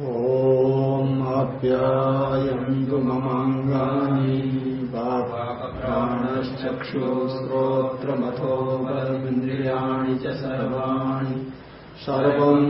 ॐ आप्यायन्तु ममाङ्गानि प्राणश्चक्षुश्रोत्रमथो बलमिन्द्रियाणि च सर्वाणि सर्वम्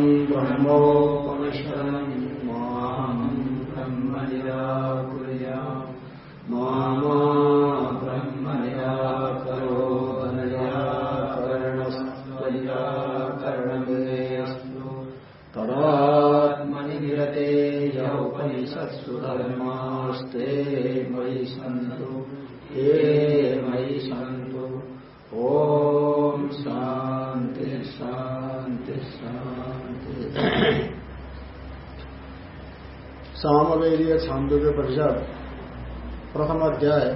सामवेदीय छांदोग्य परिषद, प्रथम अध्याय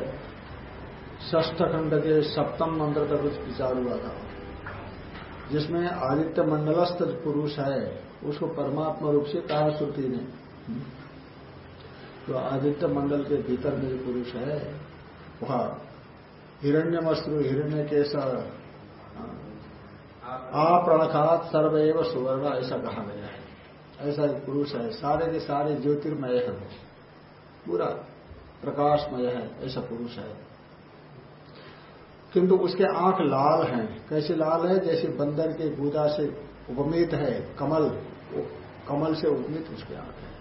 ष्ठ खंड के सप्तम मंत्र तक कुछ विचार हुआ था। जिसमें आदित्य मंडलस्थ पुरुष है, उसको परमात्मा रूप से कहा श्रुति ने। तो आदित्य मंडल के भीतर में जो पुरुष है, वह हिरण्य मस्त्रु हिरण्य केश आपणखात सर्वैव सुवर्ण ऐसा कहा गया ऐसा पुरुष है, सारे के सारे ज्योतिर्मय है। पूरा प्रकाशमय है, ऐसा पुरुष है। किंतु उसके आँख लाल हैं। कैसे लाल है? जैसे बंदर के गुदा से उपमित है, कमल कमल से उपमित उसके आँख है।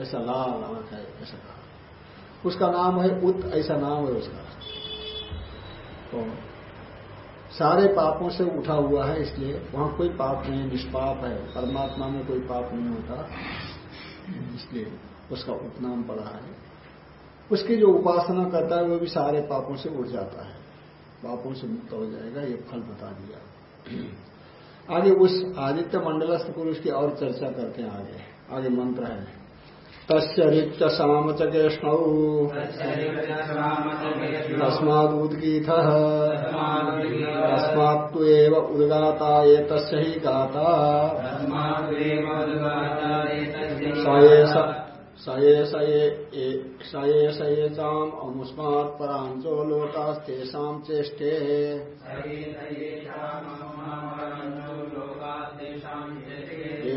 ऐसा लाल आँख है, ऐसा उसका नाम है उत, ऐसा नाम है उसका। तो सारे पापों से उठा हुआ है इसलिए वहाँ कोई पाप नहीं, निष्पाप है। परमात्मा में कोई पाप नहीं होता। इसलिए उसका उपनाम पड़ा है। उसकी जो उपासना करता है, वो भी सारे पापों से उठ जाता है। पापों से मुक्त हो जाएगा, ये फल बता दिया। आगे उस आदित्य मंडलस्थ पुरुष की और चर्चा करते हैं आगे। आगे मंत्र है। रिक्त साम च केष्णौ तस्मादुदगीत तस्मात्तु एव उद्गाता ये तस्य ही गाता सयेष ये चाम अमुस्मात् परांचो लोकास्तेषां चेष्टे।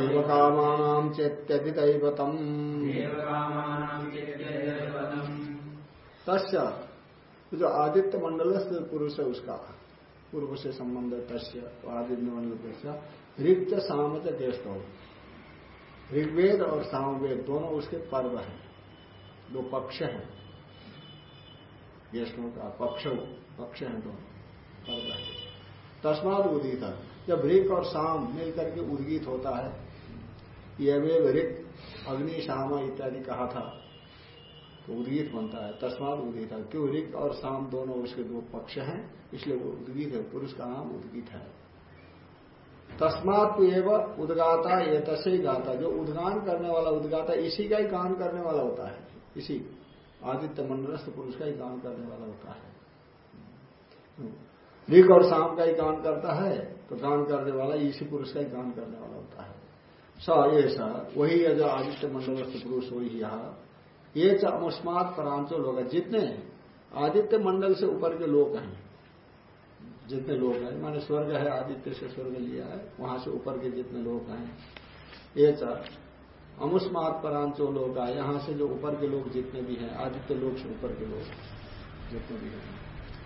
देवकामानां तस्य जो आदित्य मंडल पुरुष है उसका, पूर्व से संबंध तस्य आदित्य मंडल पुरुष ऋक्त सामच, ज्येष्ठ ऋग्वेद और सामवेद दोनों उसके पर्व हैं। दो पक्ष हैं। ज्येष्ठों का पक्ष पक्ष है दोनों, पर्व है। तस्माद उदित, जब ऋक और शाम मिलकर के उद्गीत होता है ये वे ऋक, अग्नि, शाम इत्यादि कहा था। तो उद्गीत बनता है। तस्माद उदित है। क्यों? ऋक और शाम दोनों उसके दो पक्ष हैं, इसलिए वो उद्गीत है। पुरुष का नाम उद्गीत है। तस्मात एवं उदगाता, ये तसे गाता। जो उद्गान करने वाला उद्गाता, इसी का ही गान करने वाला होता है। इसी आदित्य मंडलस्थ पुरुष का ही गान करने वाला होता है। ऋग और शाम का ही गान करता है तो गान करने वाला इसी पुरुष का ही गान करने वाला होता है। स ये स वही है जो आदित्य मंडलस्थ पुरुष, वही यहाँ ये चमुस्मात परांचो लोग है। जितने आदित्य मंडल से ऊपर के लोग हैं, जितने लोग हैं, माने स्वर्ग है, आदित्य से स्वर्ग लिया है, वहाँ से ऊपर के जितने लोग हैं, ये अमुस्मात परांचो लोग आए यहाँ से जो ऊपर के लोग जितने भी हैं, आदित्य लोग से ऊपर के लोग जितने भी हैं।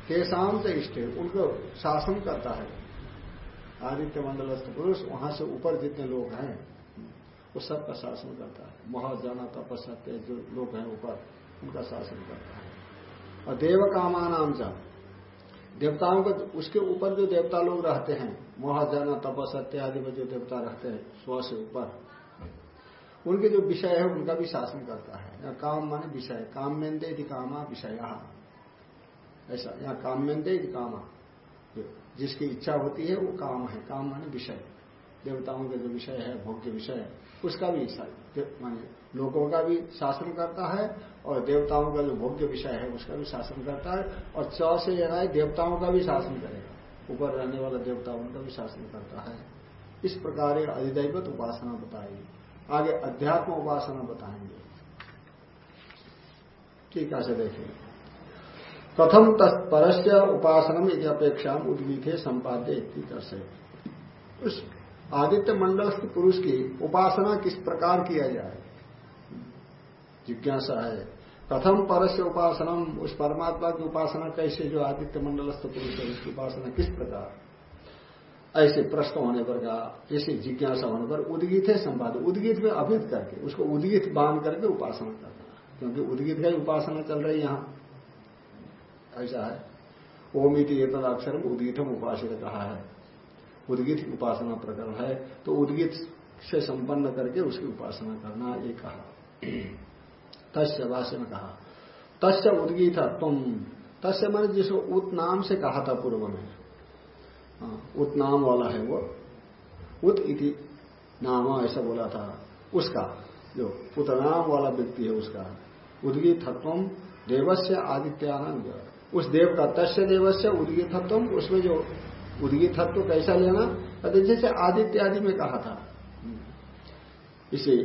केशाम से इष्ट, उनको शासन करता है। आदित्य मंडलस्थ पुरुष, वहाँ से ऊपर जितने लोग हैं वो सबका शासन करता है। महाजाना तपस्या जो लोग हैं ऊपर, उनका शासन करता है। और देव कामानाम चा देवताओं को, उसके ऊपर जो देवता लोग रहते हैं, महाजाना तपसत्य आदि में जो देवता रहते हैं, स्व से ऊपर, उनके जो विषय है, उनका भी शासन करता है। यहाँ काम माने विषय काम्यंदे यदि कामा विषय। ऐसा, यहाँ यदि कामा। जिसकी इच्छा होती है, वो काम है। काम माने विषय। देवताओं का जो विषय है भोग्य विषय, उसका भी माने लोगों का भी शासन करता है और देवताओं का जो भोग्य विषय है, उसका भी शासन करता है और च से लेना है देवताओं का भी शासन करेगा। ऊपर रहने वाला देवता उनका भी शासन करता है। इस प्रकार अधिदैवत उपासना बताएगी। आगे अध्यात्म उपासना बताएँगे। ठीक है देखिए प्रथम तत्परस्य उपासनम अपेक्षा उद्गीत संपाद्य से उस आदित्य मंडलस्थ पुरुष की उपासना किस प्रकार किया जाए? जिज्ञासा है। प्रथम परस्य उपासना उस परमात्मा की उपासना कैसे जो आदित्य मंडलस्थ पुरुष है, उसकी उपासना किस प्रकार? ऐसे प्रश्न होने पर कहा जैसे जिज्ञासा होने पर उदगित है संवाद। उदगित में अभित करके, उसको उदगित बाँध करके उपासना करना। क्योंकि उदगित का ही उपासना चल रही यहाँ। ऐसा है। ओम ये एक अक्षर उदगितम उपासित कहा है। उदगित उपासना प्रकरण है तो उदगित से संपन्न करके उसकी उपासना करना ये कहा। तस्य भाष्य में कहा, तस्य उदगी था तुम तस्य मैंने जिसको उत नाम से कहा था पूर्व में। उत नाम वाला है वो। उत इति नाम, ऐसा बोला था उसका, जो उत नाम वाला व्यक्ति है उसका। उदगी तत्व देवस्य आदित्यानंद उस देव का तस्य देवस्य उदगी तत्व उसमें जो उदगी तत्व कैसा लेना जैसे आदित्य आदि में कहा था। इसे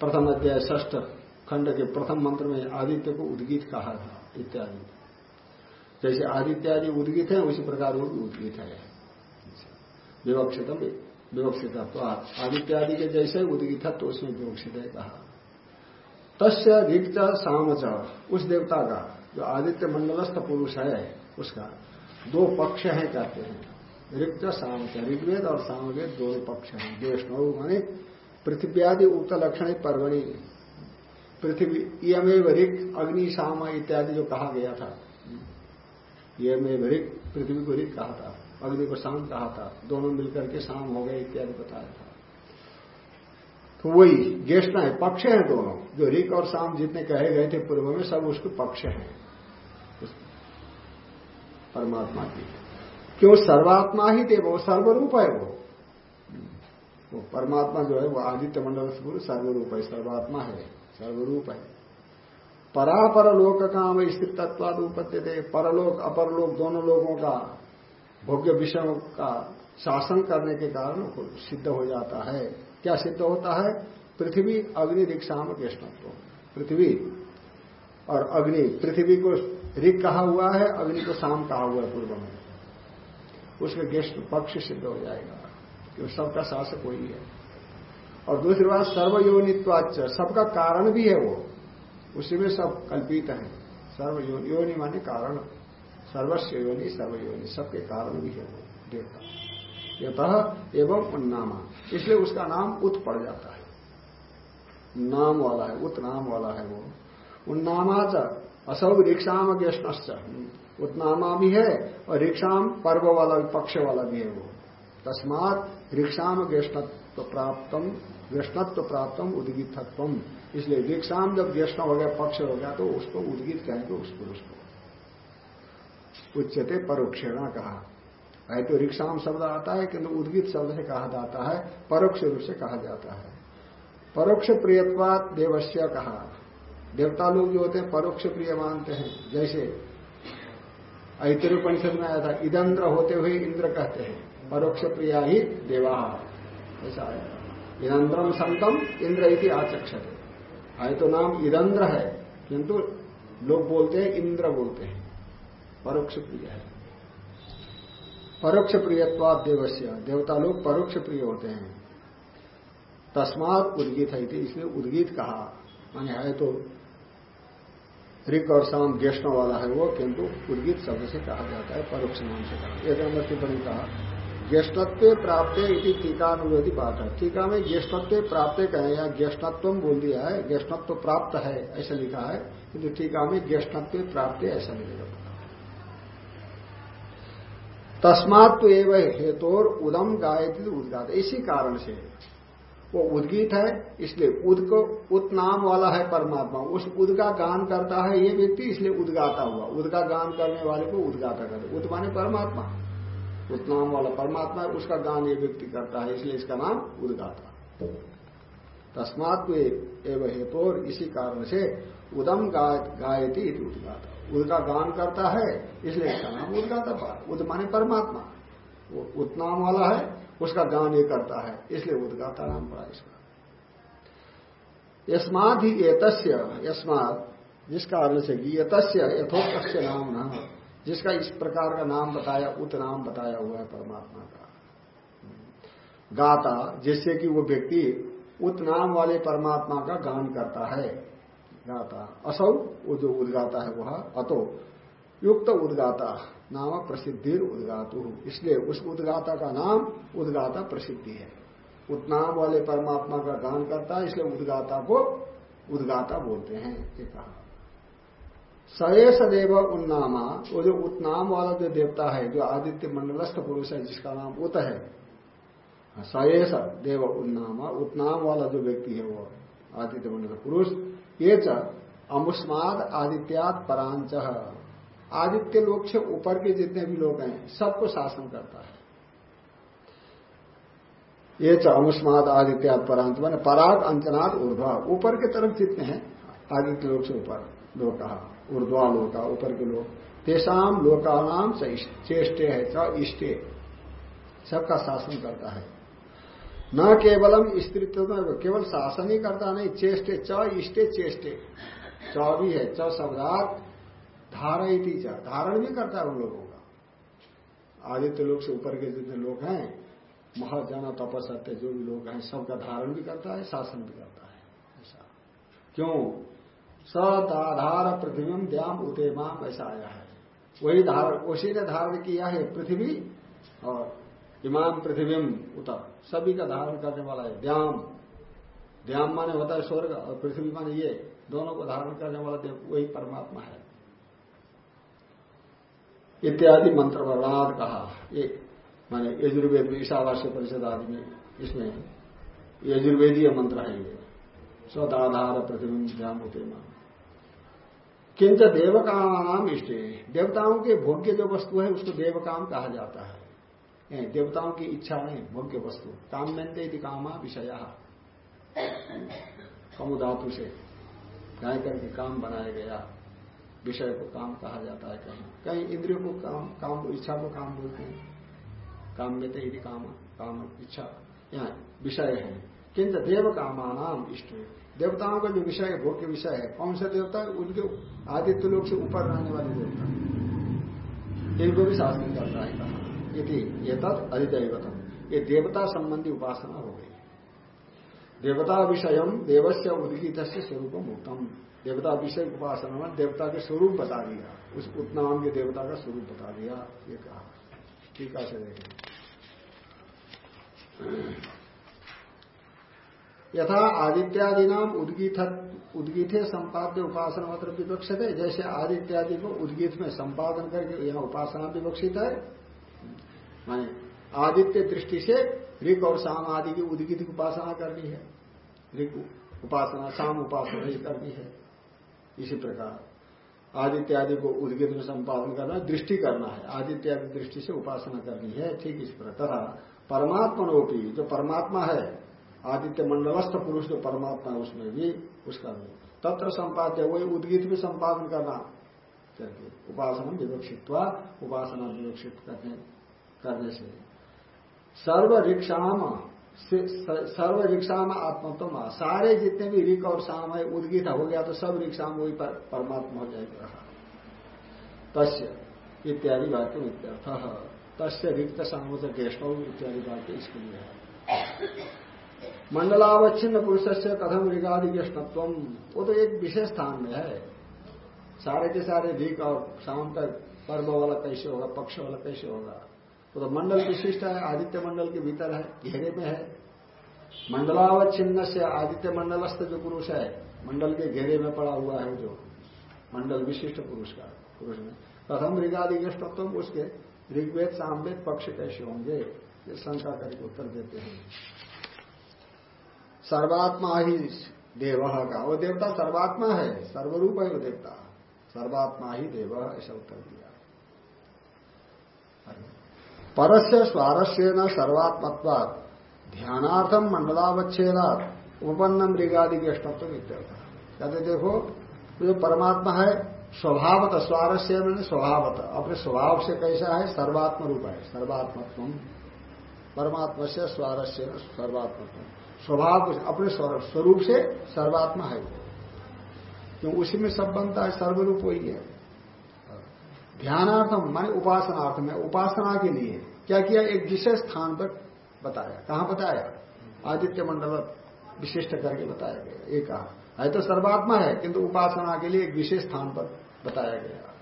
प्रथम अध्याय ष्ठ खंड के प्रथम मंत्र में आदित्य को उद्गीत कहा था, इत्यादि। जैसे आदित्य आदि उद्गीत है, उसी प्रकार वो भी उद्गीत है। विवक्षित विवक्षित तो आदित्य आदि के जैसे उद्गीत तो उसमें विवक्षित है कहा। तस्य रिक्त सामच, उस देवता का, जो आदित्य मंडलस्थ पुरुष है, उसका दो पक्ष है कहते हैं। रिक्त सामच ऋग्वेद और सामवेद दोनों पक्ष हैं। वैष्णव माने पृथ्वी आदि उक्त लक्षण परवणी। पृथ्वी यमेव ऋक अग्नि शाम इत्यादि जो कहा गया था। यमेव ऋक पृथ्वी को रिक कहा था, अग्नि को शाम कहा था, दोनों मिलकर के शाम हो गए इत्यादि बताया था। तो वही ज्येष्ठ है, पक्ष हैं दोनों। जो ऋक और शाम जितने कहे गए थे पूर्व में, सब उसके पक्ष हैं। परमात्मा की क्यों सर्वात्मा ही थे वो? सर्वरूप है वो। वो परमात्मा जो है वो आदित्य मंडल गुरु सर्वरूप है, सर्वात्मा है, सर्वरूप है। परापर लोक काम स्थित तत्वाद उपत्य थे। परलोक, अपरलोक दोनों लोगों का भोग्य विषयों का शासन करने के कारण सिद्ध हो जाता है। क्या सिद्ध होता है? पृथ्वी, अग्नि रिक्षाम कृष्णत्व। पृथ्वी और अग्नि, पृथ्वी को ऋग कहा हुआ है, अग्नि को शाम कहा हुआ है पूर्व में। उसके गेस्ट पक्ष सिद्ध हो जाएगा क्यों सबका शासक वही है। और दूसरी बात सर्वयोनित्वाच सबका कारण भी है वो। उसी में सब कल्पित है। सर्व योनि माने कारण। सर्वस्व योनि, सर्वयोनि, सबके कारण भी है वो देवता यतः एवं उन्नामा। इसलिए उसका नाम उत पड़ जाता है। नाम वाला है, उत नाम वाला है वो। उन्नामाच असौ रिक्षाम उत्नामा भी है और रिक्षाम पर्व वाला पक्ष वाला भी है वो। तस्मात रिक्षाम ज्येष्ठत्व प्राप्तम व्यष्णत्व प्राप्त उदगितत्व इसलिए दीक्षाम जब व्यष्ण हो गया, पक्ष हो गया तो उसको उदगित कहेंगे, उस पुरुष को। उच्चते परोक्षेणा कहा। है तो रिक्षाम शब्द आता है, किंतु उद्गित शब्द से कहा जाता है, परोक्ष रूप से कहा जाता है। परोक्ष प्रियत्वात देवस्य कहा। देवता लोग जो होते हैं, परोक्ष प्रिय मानते हैं। जैसे ऐतरुपनिषद में आया था, इदंद्र होते हुए इंद्र कहते हैं, परोक्ष प्रिया ही देवा। ऐसा आया इदंद्रम संतम इंद्र इति आचक्षते। आए तो नाम इदंद्र है, किंतु लोग बोलते हैं इंद्र बोलते हैं। परोक्ष प्रिय है। परोक्ष प्रियत्वाद देवस्य। देवता लोग परोक्ष प्रिय होते हैं। तस्मात उद्गीत है इसलिए उद्गीत कहा। माने है तो ऋग और शाम ज्येष्ठ वाला है वो, किंतु उद्गीत शब्द से कहा जाता है परोक्ष नाम से कहा एक नंबर टिप्पणी कहा, ज्येष्ठत्व प्राप्त इति टीकानुरोधी बात है। टीका में ज्येष्ठत्व प्राप्त कहे या ज्येष्ठत्व बोल दिया है, ज्येष्ठत्व प्राप्त है, ऐसा लिखा है, किंतु टीका में ज्येष्ठत्व प्राप्त ऐसा लिखेगा तस्मात तो एवं हेतोर उदम गायत्री उदगात। इसी कारण से वो उद्गीत है, इसलिए उद को, उत नाम वाला है परमात्मा। उस उद का गान करता है ये व्यक्ति, इसलिए उदगाता हुआ। उद का गान करने वाले को उदगाता करते उद माने परमात्मा। उस नाम वाला परमात्मा है उसका गान ये व्यक्ति करता है, इसलिए इसका नाम उदगाता। तस्मात एवं हेतु इसी कारण से उदम गायती उदगाता। उद का गान करता है, इसलिए इसका नाम उदगाता उद माने परमात्मा। वो उत्नाम वाला है उसका गान ये करता है, इसलिए उदगाता नाम पड़ा इसका। यस्मात ही एतस्य यस्मात जिस कारण से गीयतस्य यथोक्त नाम न जिसका इस प्रकार का नाम बताया, उत नाम बताया हुआ है परमात्मा का। गाता, जिससे कि वो व्यक्ति उत नाम वाले परमात्मा का गान करता है। गाता, असौ जो उदगाता है वह, अतो युक्त उदगाता नाम प्रसिद्धि उदगातु। इसलिए उस उदगाता का नाम उद्गाता प्रसिद्धि है। उत्नाम वाले परमात्मा का गान करता है, इसलिए उदगाता को उदगाता बोलते हैं, ये कहा। सयेष देव उन्नामा, वो जो उत्नाम वाला जो देवता है, जो आदित्य मंडलस्थ पुरुष है, जिसका नाम उत है सयेष देव उन्नामा, उत्नाम वाला जो व्यक्ति है वो आदित्य मंडल पुरुष, ये च अमुष्माद आदित्यात परांच आदित्य लोग से ऊपर के जितने भी लोग हैं, सबको शासन करता है। ये च आदित्य परांच मैंने पराग अंचनाथ ऊर्ध्वा। ऊपर के तरफ़ जितने हैं, आदित्य लोग से ऊपर लोग कहा ऊर्ध्वा, लोका, ऊपर के लोग तेसाम लोकानाम चेष्टे है च सबका शासन करता है। न केवलम स्त्रीत्व में केवल शासन ही करता नहीं, चेष्टे, च इष्टे, चेष्टे। च भी है, च शब्दार्थ धारयती च धारण भी करता है उन लोगों का। आदित्य लोग से ऊपर के जितने लोग हैं, महाजन तपसत्य जो भी लोग हैं, सबका धारण भी करता है, शासन भी करता है। ऐसा। क्यों? सदाधार पृथ्वी द्याम उतेमा ऐसा आया है। वही धारण उसी ने धारण किया है पृथ्वी और इमाम पृथ्वी उतर सभी का धारण करने वाला है। द्याम। द्याम माने होता है स्वर्ग और पृथ्वी माने ये। दोनों को धारण करने वाला वही परमात्मा है। इत्यादि मंत्र वर्णाद कहा। ये माने यजुर्वेद में परिषद आदि में इसमें यजुर्वेदीय मंत्र है ये। स्वदाधार पृथ्वी ध्यान उतेमा किंच देवकाम इष्ट। देवताओं के भोग्य जो वस्तु है, उसको देवकाम कहा जाता है। देवताओं की इच्छा नहीं, भोग्य वस्तु। काम मेनते यदि कामा विषय। कमुधातु से गाय करके काम बनाया गया। विषय को काम कहा जाता है कहीं। कहीं इंद्रियों को काम काम को, इच्छा को काम बोलते हैं। काम में यदि काम काम इच्छा यहाँ विषय है। किंच देव कामानाम इष्ट। देवताओं का जो विषय है, भोग्य विषय है, कौन सा देवता है? उनके आदित्य लोग से ऊपर रहने वाले देवता। इनको भी शासन करता है कहा। यदि ये तत् अधिदैवतम ये देवता संबंधी उपासना हो गई। देवता विषय देवस्य उदगित स्वरूप उत्तम देवता विषय उपासना में देवता के स्वरूप बता दिया। उस उत्नाम के देवता का स्वरूप बता दिया, ये कहा। टीका से देखें यथा आदित्यादि नाम उद्गीत उद्गीथे संपाद्य उपासना मात्र विवक्षित। है जैसे आदित्यादि को उद्गीत में संपादन करके यहाँ उपासना विवक्षित है, माने आदित्य दृष्टि से ऋक और शाम आदि की उद्गीत की उपासना करनी है। ऋक उपासना शाम उपासना करनी है। इसी प्रकार आदित्यादि को उद्गीत में संपादन करना, दृष्टि करना है। आदित्यादि दृष्टि से उपासना करनी है, ठीक इस प्रकार। परमात्मनोपी, जो परमात्मा है, आदित्य मंडलस्थ पुरुष जो परमात्मा है, उसमें भी उसका भी। तत्र संपाद्य वही उद्गीत भी संपादन करना। चाहिए उपासना विवक्षित उपासना विवक्षित करने करने से। सर्व रिक्षाम सर्व रिक्षाम आत्मत्व सारे जितने भी रिक और शाम है उद्गीत हो गया तो सब में वही पर, परमात्मा हो जाएगा। तस्य इत्यादि वाक्य इत्यर्थ तस्य रिक्त सामोद गेष्टव इत्यादि वाक्य इसके लिए है। मंडलावच्छिन्न पुरुष से कथम ऋगादि ज्ञेष्ठत्व वो तो एक विशेष स्थान में है। सारे के सारे रिक और शाम का पर्व वाला कैसे होगा पक्ष वाला कैसे होगा? वो तो मंडल विशिष्ट है, आदित्य मंडल के भीतर है, घेरे में है। मंडलावच्छिन्न से आदित्य मंडलस्थ जो पुरुष है, मंडल के घेरे में पड़ा हुआ है जो मंडल विशिष्ट पुरुष का, पुरुष में। प्रथम ऋगादि ज्ञेष्ठत्व उसके ऋग्वेद, सामवेद, पक्ष कैसे होंगे? ये शंका करके उत्तर देते हैं। सर्वात्मा ही देव का, वो देवता सर्वात्मा है, सर्वरूप है वो देवता। सर्वात्मा ही देव, ऐसा उत्तर दिया। परस्य स्वारस्य न सर्वात्मत्वाद ध्यानार्थम मंडलावच्छेदात उपन्नम मृगादि ज्येष्ठत्व कहते देखो, जो परमात्मा है, स्वभावत स्वारस्य मैंने स्वभावत। अपने स्वभाव से कैसा है? सर्वात्म रूप है। सर्वात्मत्व। परमात्मा से स्वारस्य सर्वात्मत्व। स्वभाव अपने स्वरूप से सर्वात्मा है वो। क्यों उसी में सब बनता है, सर्वरूप वही है। ध्यानार्थम माने उपासनार्थ में। उपासना के लिए क्या किया? एक विशेष स्थान पर बताया। कहाँ बताया? आदित्य मंडल विशिष्ट करके बताया गया। एक कहा। है तो सर्वात्मा है, किंतु उपासना के लिए एक विशेष स्थान पर बताया गया।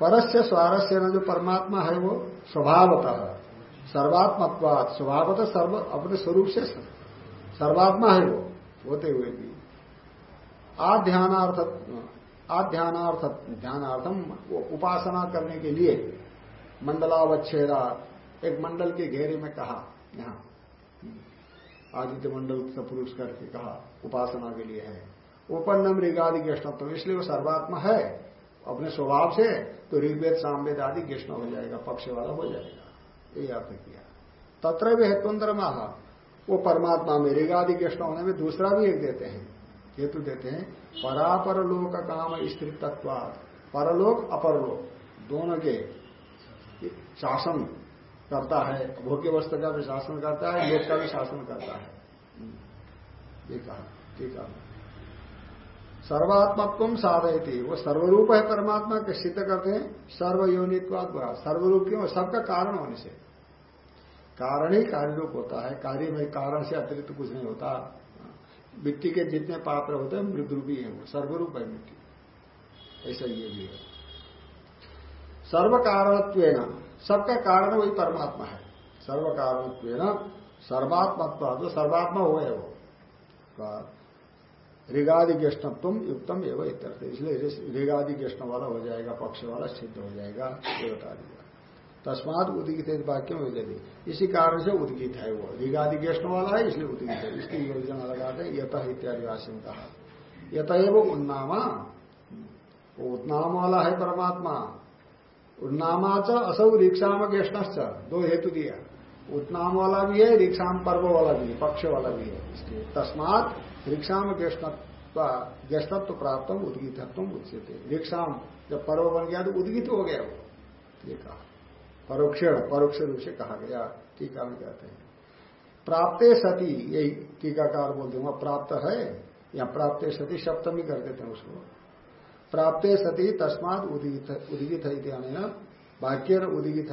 परस्य स्वारस्य न जो परमात्मा है, वो स्वभावतः। सर्वात्मत्वाद स्वभावतः सर्व अपने स्वरूप से। सर्वात्मा है वो, होते हुए भी। आध्यानार्थ आध्यानार्थ ध्यानार्थम उपासना करने के लिए मंडलावच्छेदा एक मंडल के घेरे में कहा, यहाँ, आदित्य मंडल का पुरुष करके कहा, उपासना के लिए है। उपन्नम ऋगादि ज्ञष्णत्व इसलिए वो सर्वात्मा है, अपने स्वभाव से तो ऋग्वेद, सामवेद आदि ज्ञष्ण हो जाएगा, पक्ष वाला हो जाएगा। ये अर्थ किया। तत्र भी हेतुअंतर महा वो परमात्मा में ऋगादि ज्ञष्ण होने में दूसरा भी एक देते हैं। हेतु देते हैं परापर लोक काम स्त्री तत्व परलोक, अपरलोक, दोनों के शासन करता है। भोग्य वस्तु का भी शासन करता है, लोक का भी शासन करता है। ठीक है सर्वात्मत्व साधयती। वो सर्वरूप है परमात्मा के सिद्ध करते हैं सर्वयोनित्वाद सर्वरूप क्यों? सबका कारण होने से। कारण ही कार्य रूप होता है। कार्य में कारण से अतिरिक्त कुछ नहीं होता। मिट्टी के जितने पात्र होते हैं मृद रूपी है वो, सर्वरूप है मिट्टी। ऐसा ये भी है। सर्व कारणत्व सबका कारण वही परमात्मा है। सर्व कारणत्व सर्वात्मत्व, जो सर्वात्मा हो है वो। ऋगादि ज्ञेष्ठत्व युक्तम एवं इत्यर्थ। इसलिए ऋगादि ज्ञेष्ठ वाला हो जाएगा पक्ष वाला सिद्ध हो जाएगा ये बता दिया तस्मात उदगित वाक्य में यदि इसी कारण से उदगित है वो। ऋगादि ज्ञेष्ठ वाला है, इसलिए उदगित है। इसकी योजना लगाते यथ इत्यादि में कहा यत वो उन्नामा। वो उत्नाम वाला है परमात्मा। उन्नामा च असौ रिक्षाम ज्ञेष्ठ दो हेतु दिया। उत्नाम वाला भी है रिक्षाम पर्व वाला भी है, पक्ष वाला भी है। इसलिए तस्मात रिक्षाम ज्येष्ठत्व प्राप्त उदगितत्व उचित रिक्षाम जब पर्व बन गया तो उदगित हो गया वो। ये कहा। परोक्षण परोक्ष रूप से कहा गया, टीका में कहते हैं। प्राप्त सती, यही टीकाकार बोलते हैं प्राप्त है, या प्राप्त सती सप्तमी कर देते हैं उसको। प्राप्त सती तस्मात उदगित है वाक्य उदगित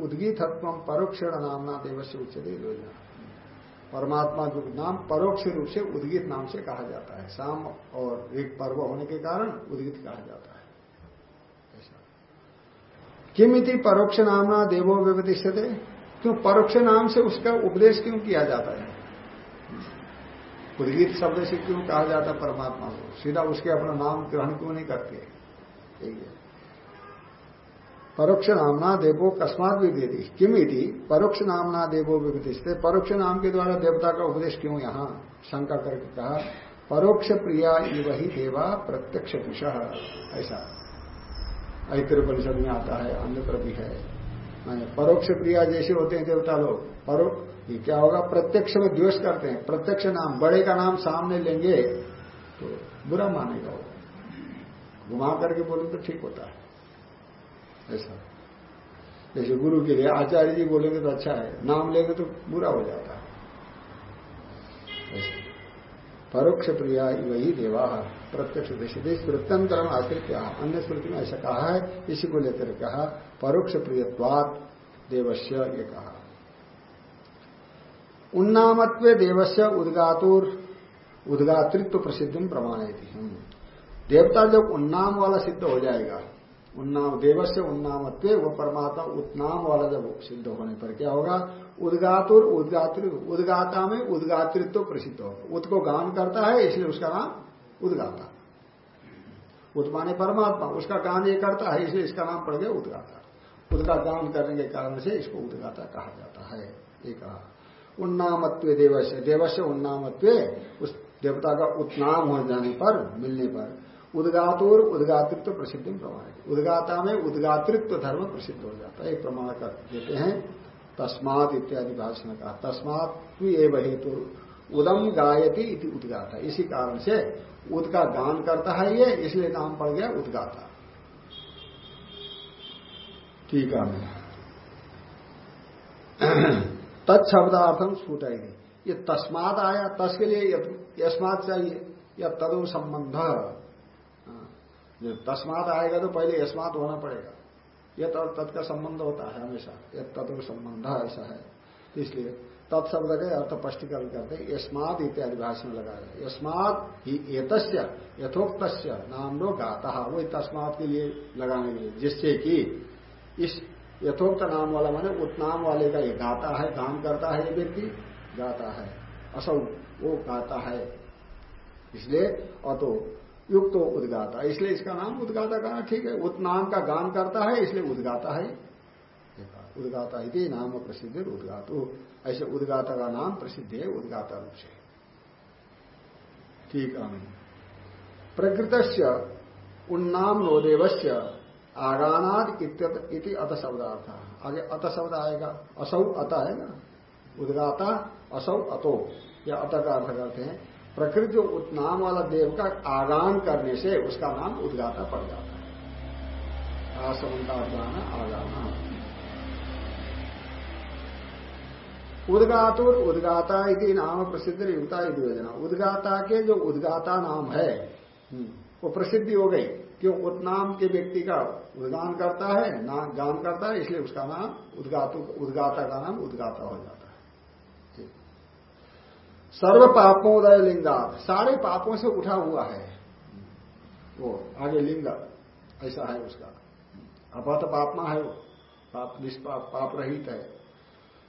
उदगितत्व परोक्षण नामना देव से उच्चते योजना। परमात्मा जो नाम परोक्ष रूप से उदगित नाम से कहा जाता है। शाम और एक पर्व होने के कारण उदगित कहा जाता है। किमिति परोक्ष नामना देवो व्यवदिश्यते क्यों परोक्ष नाम से उसका उपदेश क्यों किया जाता है? उदगीत शब्द से क्यों कहा जाता है परमात्मा को? सीधा उसके अपना नाम ग्रहण क्यों नहीं करते? परोक्ष नामना देवो कस्मात देती किम परोक्ष नामना देवो विविधिस्ते परोक्ष नाम के द्वारा देवता का उपदेश क्यों यहाँ? शंका करके कहा, परोक्ष प्रिया वही देवा प्रत्यक्ष विषय ऐसा। ऐतर परिषद में आता है अन्यत्र भी है। परोक्ष क्रिया जैसे होते हैं देवता लोग, परो, ये क्या होगा? प्रत्यक्ष में द्वेष करते हैं। प्रत्यक्ष नाम, बड़े का नाम सामने लेंगे तो बुरा मानेगा वो। घुमा करके बोले तो ठीक होता है। ऐसा। जैसे गुरु के लिए आचार्य जी बोलेंगे तो अच्छा है, नाम लेंगे तो बुरा हो जाता है। ऐसा। परोक्ष प्रिया वही देवा प्रत्यक्ष देश वृत्तंतरण आश्रित अन्य स्मृति में ऐसा कहा है, इसी को लेकर कहा परोक्ष प्रियवाद देवस्य ये कहा उन्नामत्व देवस्य उदगातुर, उदगातृत्व प्रसिद्धि प्रमाण देवता जब उन्नाम वाला सिद्ध हो जाएगा, उन्नाम, देवस्य उन्नामत्व वो परमात्मा उत्नाम वाला जब सिद्ध होने पर क्या होगा? उदगातुर उदगातृ उदगाता में उदगातृत्व प्रसिद्ध। होगा उद को गान करता है, इसलिए उसका नाम उदगाता। उद माने परमात्मा, उसका गान ये करता है, इसलिए इसका नाम पड़ गया उदगाता। उदका गान करने के कारण से इसको उदगाता कहा जाता है, ये कहा। उन्नामत्व देवस्य देवस्य उन्नामत्व, उस देवता का उत्नाम हो जाने पर, मिलने पर, उदगातुर उदगातृत्व प्रसिद्धि प्रमाण उदगाता में उदगातृत्व धर्म प्रसिद्ध हो जाता है प्रमाण कर देते हैं। तस्मात इत्यादि भाषण का तस्मात एवं हेतु उदम गायती इति उदगाता। इसी कारण से उद का गान करता है ये इसलिए नाम पड़ गया उदगाता। ठीक है। तत्शब्दार्थम छूटेगी ये तस्मात आया तस् के लिए यस्मात चाहिए या तदु संबंध हाँ, तस्मात आएगा तो पहले यस्मात होना पड़ेगा। यह तो तत् का संबंध होता है हमेशा। यह तत्व संबंध ऐसा है। तो इसलिए तत्शब्द के अर्थ स्पष्टीकरण करते यस्मात इत्यादि भाषण लगाया यस्मात ही एतस्य यथोक्त नाम लो गाता। वो तस्मात के लिए लगाने के लिए, जिससे कि इस यथोक्त नाम वाला माने उत्नाम वाले का ये गाता है, गान करता है ये व्यक्ति, गाता है। असौ वो गाता है। इसलिए अतो युक्त तो उदगाता। इसलिए इसका नाम उदगाता का ठीक है उत्नाम का गान करता है, इसलिए उदगाता है। उदगाता ही नाम प्रसिद्ध उदगातु। ऐसे उदगाता का नाम प्रसिद्ध है, उदगाता रूप से। ठीक है प्रकृत उन्नाम नोदेवस्य आगानाद इति अत शब्दार्थ। आगे अत शब्द आएगा, असौ अत है ना? उदगाता, असौ अतो। या अत का अर्थ करते हैं प्रकृति जो नाम वाला देव का आगान करने से उसका नाम उद्गाता पड़ जाता है। आसमंतागाना आगाना। उदगातुर उदगाता यदि नाम प्रसिद्ध युक्ता योजना। उदगाता के जो उदगाता नाम है हम्म, वो प्रसिद्धि हो गई। क्यों? उत्नाम के व्यक्ति का उद्गान करता है नाम गान करता है इसलिए उसका नाम उदगातु उदगाता का नाम उदगाता हो जाता सर्व पापोदय लिंगा। सारे पापों से उठा हुआ है। वो, आगे लिंग, ऐसा है उसका। अपत पापमा है वो। पाप, निष्पाप, पाप रहित है।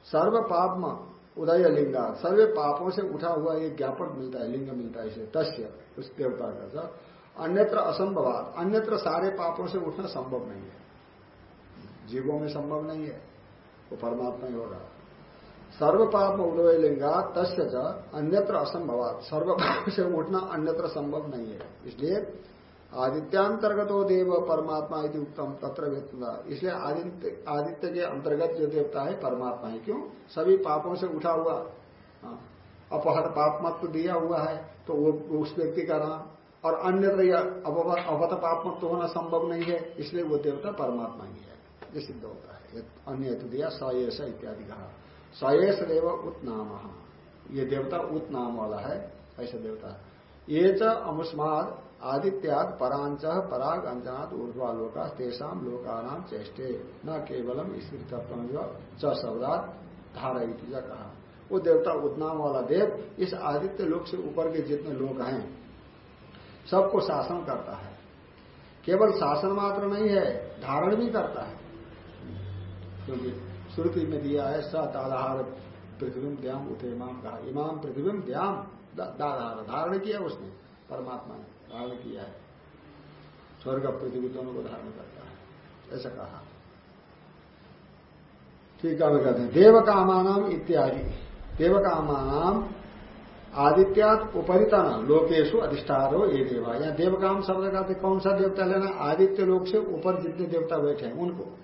सर्व पापमा उदय लिंगा। सर्वे पापों से उठा हुआ एक ज्ञापक मिलता है, लिंग मिलता है इसे। तस्य, उस देवता का अन्यत्र असंभवात। अन्यत्र सारे पापों से उठना संभव नहीं है। जीवों में संभव नहीं है। वो परमात्मा ही हो होगा। सर्व पाप उदय लिंगा तस्य अन्यत्र असंभवात। सर्व पाप से उठना अन्यत्र संभव नहीं है। इसलिए आदित्यांतर्गत देव परमात्मा यदि उत्तम तत्र इसलिए आदित्य आदित्य के अंतर्गत जो देवता है परमात्मा है। क्यों? सभी पापों से उठा हुआ हाँ, अपहत पाप मत तो दिया हुआ है तो वो उस व्यक्ति का नाम। और अन्यत्र अवत पाप मत तो होना संभव नहीं है इसलिए वो देवता परमात्मा ही है। ये सिद्ध होता है। अन्य दिया स इत्यादि कहा। सयेष देव उत्नाम। ये देवता उत्नाम वाला है, ऐसा देवता ये च अमुस्माद आदित्याद परांच पराग अंजनाथ ऊर्ध्वालोका तेषाम लोकानाम चेष्टे। न केवलम स्थित च शब्दात धारयती कहा। वो देवता उत्नाम वाला देव इस आदित्य लोक से ऊपर के जितने लोग हैं, सबको शासन करता है। केवल शासन मात्र नहीं है, धारण भी करता है। क्योंकि श्रुति में दिया है सदाधार पृथ्वी द्याम उठे इमाम कहा इमाम पृथ्वी द्याम दाधार। धारण किया उसने, परमात्मा ने। धारण किया है। स्वर्ग पृथ्वी दोनों को धारण करता है। ऐसा कहा। ठीक है कहते हैं देव कामानाम इत्यादि। देव कामानाम आदित्यात उपरितन लोकेशु अधिष्ठारो ये देवा। या देवकाम शब्द का कौन सा देवता लेना आदित्य लोक से ऊपर जितने देवता बैठे हैं, उनको।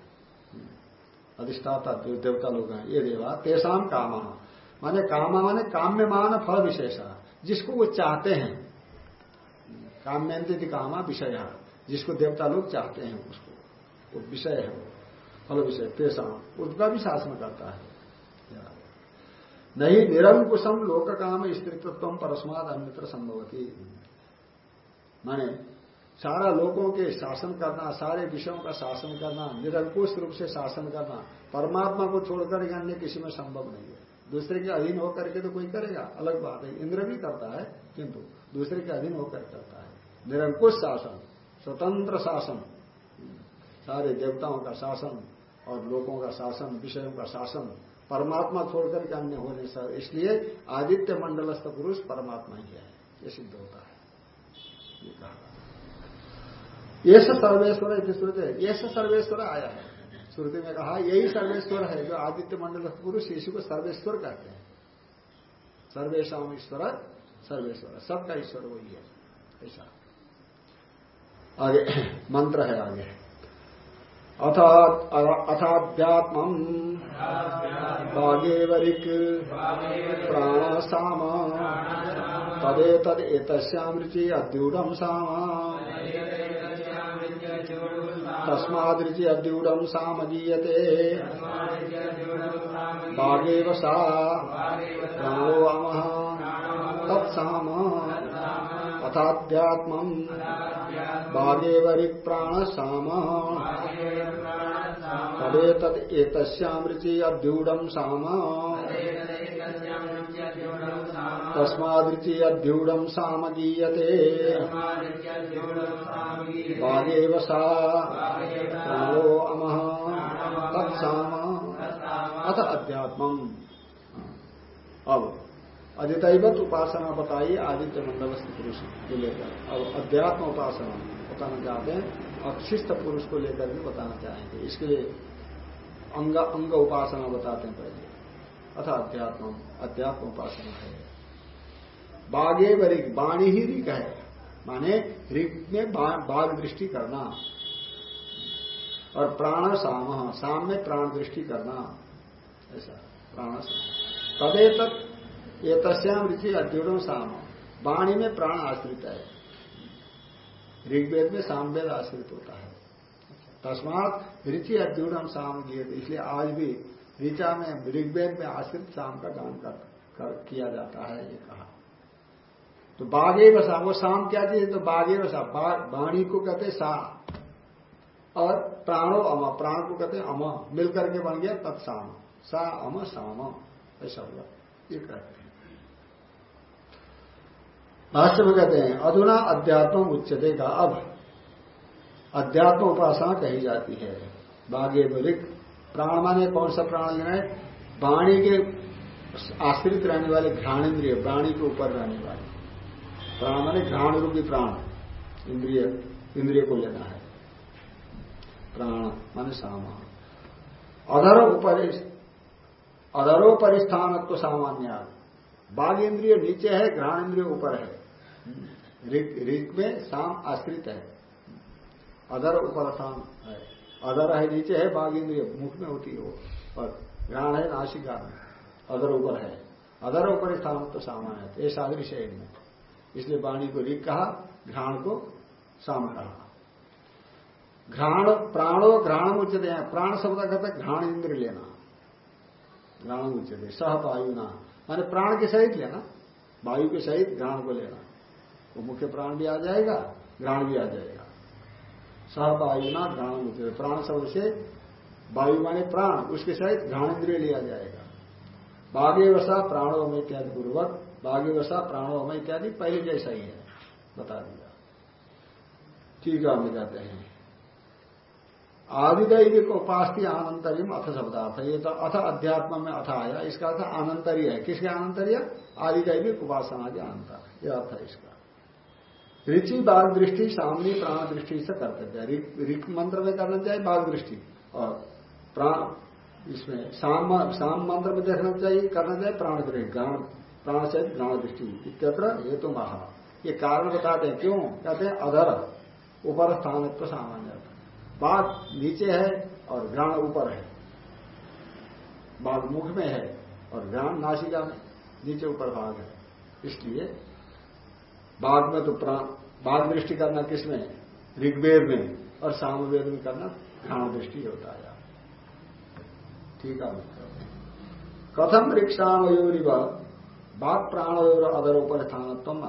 अधिष्ठाता देवता लोग हैं। ये देवा तेसाम कामा। माने कामा माने काम्य मान फल विशेष। जिसको वो चाहते हैं। काम्यंत कामा विषय। जिसको देवता लोग चाहते हैं उसको। वो विषय है वो। फल विषय तेसाम उसका भी शासन करता है। नहीं निरंकुशम लोक काम स्त्रीत्व परस्माद अन्यत्र संभवती। माने सारा लोगों के शासन करना, सारे विषयों का शासन करना, निरंकुश रूप से शासन करना, परमात्मा को छोड़कर अन्य किसी में संभव नहीं है। दूसरे के अधीन होकर के तो कोई करेगा, अलग बात है। इंद्र भी करता है, किंतु दूसरे के अधीन होकर करता है। निरंकुश शासन, स्वतंत्र शासन, सारे देवताओं का शासन और लोगों का शासन, विषयों का शासन, परमात्मा छोड़कर के अन्य होने सर इसलिए आदित्य मंडलस्थ पुरुष परमात्मा ही है। ये सिद्ध होता है। ये कहा। ये सर्वेश्वर है श्रुति। ये सर्वेश्वर आया। है श्रुति में कहा, यही सर्वेश्वर है, जो आदित्य मंडल पुरुष इसी को सर्वेश्वर कहते हैं। सर्वेशा ईश्वर, सर्वेश्वर। सबका ईश्वर वही है, ऐसा। आगे, मंत्र है आगे। अथ अथाध्यात्म बागेवरिक प्राण साम तदे तद अद्यूढ़ साम। तस्मादृचि अद्यूढ़ सामगीयते बागेव सा। प्राणो अमः तत्साम। अथाध्यात्म बागेवरि प्राण साम तदे तद एतस्यामृचि साम। तस्मादृचि अभ्यूढ़ साम गीयते बागेव सा अथ अध्यात्म अब अधिदैवत उपासना बताइए आदित्य मंडलस्थ पुरुष को लेकर। अब, अध्यात्म उपासना बताना चाहते हैं अक्षिस्त पुरुष को लेकर भी बताना चाहेंगे। इसके लिए अंग अंग उपासना बताते हैं पहले। अथा अध्यात्म अध्यात्म उपासना है। बागे वरिक बाणी ही रिक है माने ऋग में बाघ दृष्टि करना। और प्राण साम साम में प्राण दृष्टि करना। ऐसा प्राण तदे तक ये तस्याम ऋषि अद्युड़म साम। वाणी में प्राण आश्रित है। ऋग्वेद में सामवेद आश्रित होता है। तस्मात ऋचि अद्युड़म साम इसलिए आज भी ऋचा में ऋग्वेद में आश्रित शाम का गान कर, कर किया जाता है ये कहा। तो बाघे बसा वो शाम क्या चीज़ तो बाघे बसा वाणी को कहते सा। और प्राणो अम, प्राण को कहते अम, मिलकर के बन गया तत्साम। सा, अम, साम। ऐसा हुआ। ये कहते हैं। भाष्य में कहते हैं, अधुना अध्यात्म उच्चते का अब। अध्यात्म उपासना कही जाती है। बाघे बलिक प्राण माने कौन सा प्राण लेना है? वाणी के आश्रित रहने वाले घ्राणेन्द्रिय प्राणी के ऊपर रहने वाले। प्राण माने घ्राण रूपी प्राण। इंद्रिय इंद्रिय को लेना है। प्राण माने सामा अधर उपर अधरो परिस्थान तो सामान्य बाघ इंद्रिय नीचे है, घ्राण इंद्रिय ऊपर है। ऋग में शाम आश्रित है। अदर उपस्थान है। अधर है, नीचे है बाघ इंद्रिय। मुख में होती है वो। और घ्राण है, नासिका में अदर ऊपर है। अदर ऊपर स्थान तो सामान है। ये सादृश है इनमें। इसलिए वाणी को ऋग कहा, घ्राण को साम कहा। घ्राण, प्राणो घ्राण उचित है प्राण शब्द कहते हैं घ्राण इंद्र लेना। घ्राण उच्चते सह वायुना माने प्राण के सहित लेना, वायु के सहित घ्राण को लेना। वो मुख्य प्राण भी आ जाएगा, घ्राण भी आ जाएगा। सह वायुना घ्राण मुख्य प्राण शब्द से वायु माने प्राण, उसके सहित घ्राण इंद्रिय लिया जाएगा। बाघे वसा प्राणोम इत्यादि पूर्वक बाघे वसा प्राणोम इत्यादि पहले जैसा ही है, बता दिया। ठीक है हम कहते हैं। आदिदैविक उपास्ति आनंतरिम अथ शब्दार्थ, ये तो अथ अध्यात्म में अथ आया, इसका अर्थ आनंतरी है। किसके आनंतर्य? आदिदैविक उपासना के अंतर यह अर्थ है इसका। ऋचि बाघ दृष्टि सामने प्राण दृष्टि से कर्तव्य ऋक मंत्र में करना चाहिए बाघ दृष्टि और प्राण इसमें साम साम मंत्र में देखना चाहिए, करना चाहिए, प्राण दृष्टि प्राण प्राण से प्राण दृष्टि, इत्यत्र ये तो महा। ये कारण बताते हैं, क्यों? कहते हैं, अधर, ऊपर स्थान तो सामान्य बाघ नीचे है और ग्राण ऊपर है। बाघ मुख में है और घ्राण नासिका में, नीचे ऊपर भाग है। इसलिए बाघ में तो प्राण बाघ दृष्टि करना किसमें? ऋग्वेद में। और सामवेद में करना घाण दृष्टि होता है। ठीक है कथम रिक्षाणयोरिव बाघ प्राणयोर अदर उपर स्थानत्व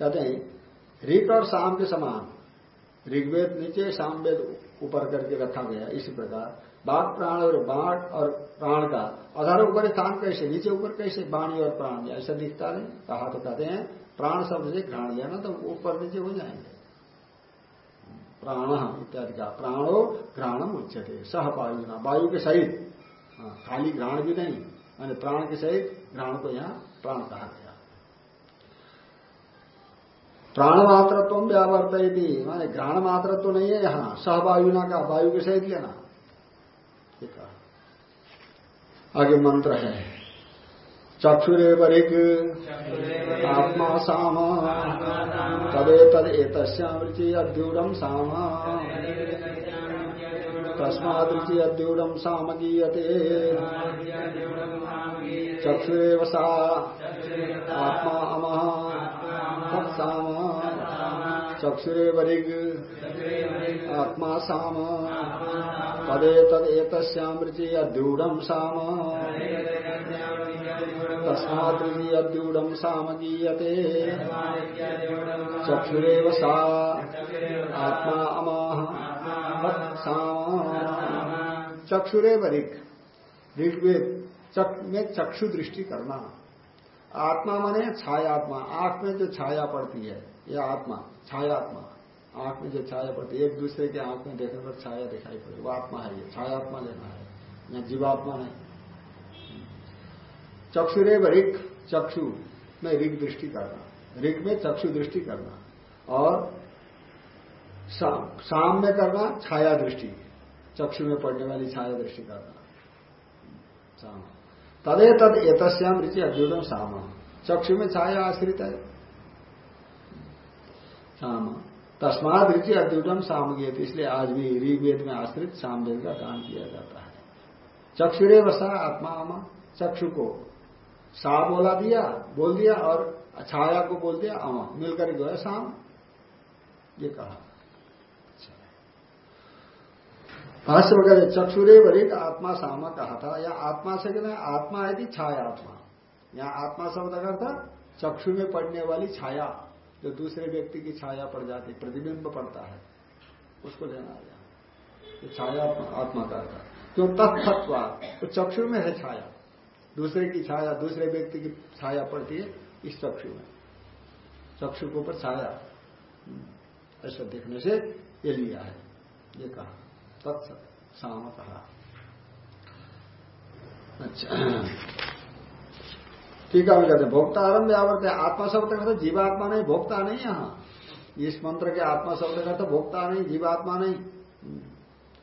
कहते हैं ऋग और शाम के समान, ऋग्वेद नीचे सामवेद ऊपर करके रखा गया इसी प्रकार बाघ प्राण और बाढ़ और प्राण का अधर ऊपर स्थान कैसे, नीचे ऊपर कैसे, बाणी और प्राण, ऐसा दिखता है कहा तो कहते हैं, प्राण शब्द से घ्राण ना तो ऊपर नीचे हो जाएँगे। प्राण इत्यादि का, प्राणो घ्राणम उच्चते सह वायु ना, वायु के सहित। हाँ, खाली घ्राण भी नहीं मैंने प्राण के सहित घ्राण को यहाँ प्राण कहा गया। प्राण मात्रत्व व्यावर्त माने घ्राण मात्र तो नहीं है यहाँ सहवायुना का वायु के सहित लेना आगे मंत्र है चक्षुरे वरिक आत्मा साम तदे तद एतस्यावृचि अद्यूढ़ साम। तस्मादृचि अद्यूढ़ सामगीयते। चक्षुरेव सा। आत्मा अमः। तत्साम चक्षुरेव ऋग। आत्मा साम। तदे तदेतस्यामृचि अद्यूढ़ साम। तस्मादृचि अद्यूढ़ सामगीयते। चक्षुरेव सा। आत्मा अमः। चक्षुरे वरिक ऋग्वेद, चक, में चक्षु दृष्टि करना। आत्मा माने छायात्मा। आँख में जो छाया पड़ती है यह आत्मा, छायात्मा। आँख में जो छाया पड़ती है, एक दूसरे के आँख में देखने पर छाया दिखाई पड़े वो आत्मा है ये, छायात्मा लेना है, या जीवात्मा नहीं चक्षुरे वरिक चक्षु में ऋग दृष्टि करना। ऋग में चक्षु दृष्टि करना। और शाम में करना, छाया दृष्टि। चक्षु में पड़ने वाली छाया दृष्टि करना। शाम तदे तद एतस्याम रुचि अद्युतम साम। चक्षु में छाया आश्रित है। शाम तस्माद रुचि अद्युतम सामगीत। इसलिए आज भी ऋग्वेद में आश्रित सामवेद का काम किया जाता है। चक्षुरे वसा आत्मा आमा। चक्षु को सा बोला दिया, बोल दिया और छाया को बोल दिया अमा मिलकर जो है शाम ये कहा। भाष्य वगैरह चक्षुरे वरिक आत्मा सामा कहा था। या आत्मा से कहते आत्मा है थी छाया आत्मा यहाँ आत्मा शब्द का था चक्षु में पड़ने वाली छाया जो दूसरे व्यक्ति की छाया पड़ जाती प्रतिबिंब पड़ता है उसको लेना आ तो छाया आत्मा का क्यों तत्थत्वा तो चक्षु में है छाया। दूसरे की छाया दूसरे व्यक्ति की छाया पड़ती है इस चक्षु में। चक्षु के ऊपर छाया। हम्म, ऐसा देखने से ये लिया है ये कहा। तत्सत साम कहा अच्छा। ठीक है कहते भोक्ता आरंभ आवर्त है, आत्मा शब्द कहते जीवात्मा नहीं, भोक्ता नहीं यहाँ। इस मंत्र के आत्मा शब्द कहते भोक्ता नहीं, जीवात्मा नहीं।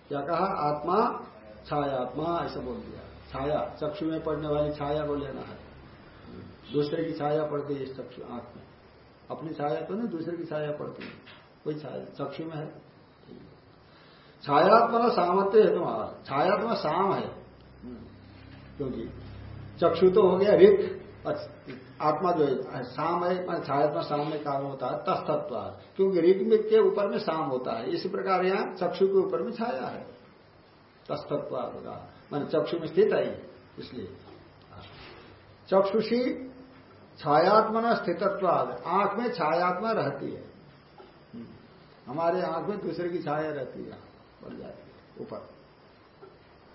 क्या कहा? आत्मा, छायात्मा, ऐसा बोल दिया। छाया, चक्षु में पड़ने वाली छाया को लेना है। दूसरे की छाया पड़ती है इस चक्षु आँख में अपनी छाया तो नहीं, दूसरे की छाया पड़ती है। कोई छाया, चक्षु में है? छायात्मा सामर्थ्य है तुम्हारा छायात्मा साम है। क्योंकि चक्षु तो हो गया रिक आत्मा जो है शाम है छायात्मा साम में कारण होता है तस्तत्व क्योंकि रिक के ऊपर में शाम होता है। इसी प्रकार यहाँ चक्षु के ऊपर में छाया है। तस्तत्व होगा मान चक्षु में स्थित है इसलिए। चक्षुषी छायात्मा स्थितत्व आँख में छायात्मा रहती है। हमारे आँख में दूसरे की छाया रहती है। पड़ जाती है ऊपर।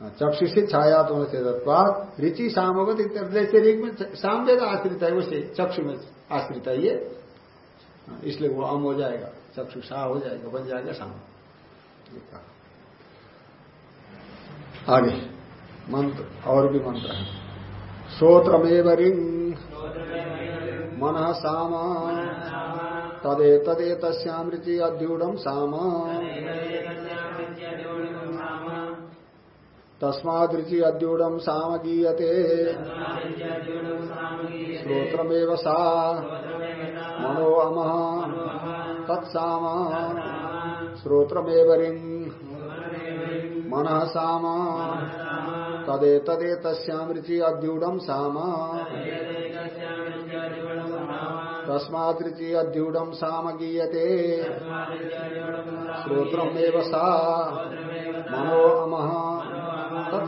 हाँ, चक्षु से छाया तो से रिचि सामवत जैसे ऋग में सामवेद आश्रित है उसे चक्षु में आश्रित है ये। हाँ, इसलिए वो आम हो जाएगा चक्षु सा हो जाएगा बन जाएगा साम आगे मंत्र और भी मंत्र है। श्रोत्रमेव रिंग मन साम। तदे तदे तस्यामृति अद्यूढ़ साम। तस्मादृचि अद्यूढ़ साम गीयते श्रोत्रमेव सा। मनो अम तत्साम। रिंग मन साम। तदे तदे अद्यूढ़ साम। तस्मादृचि अद्यूढ़ साम गीयते श्रोत्रमेव सा। मनो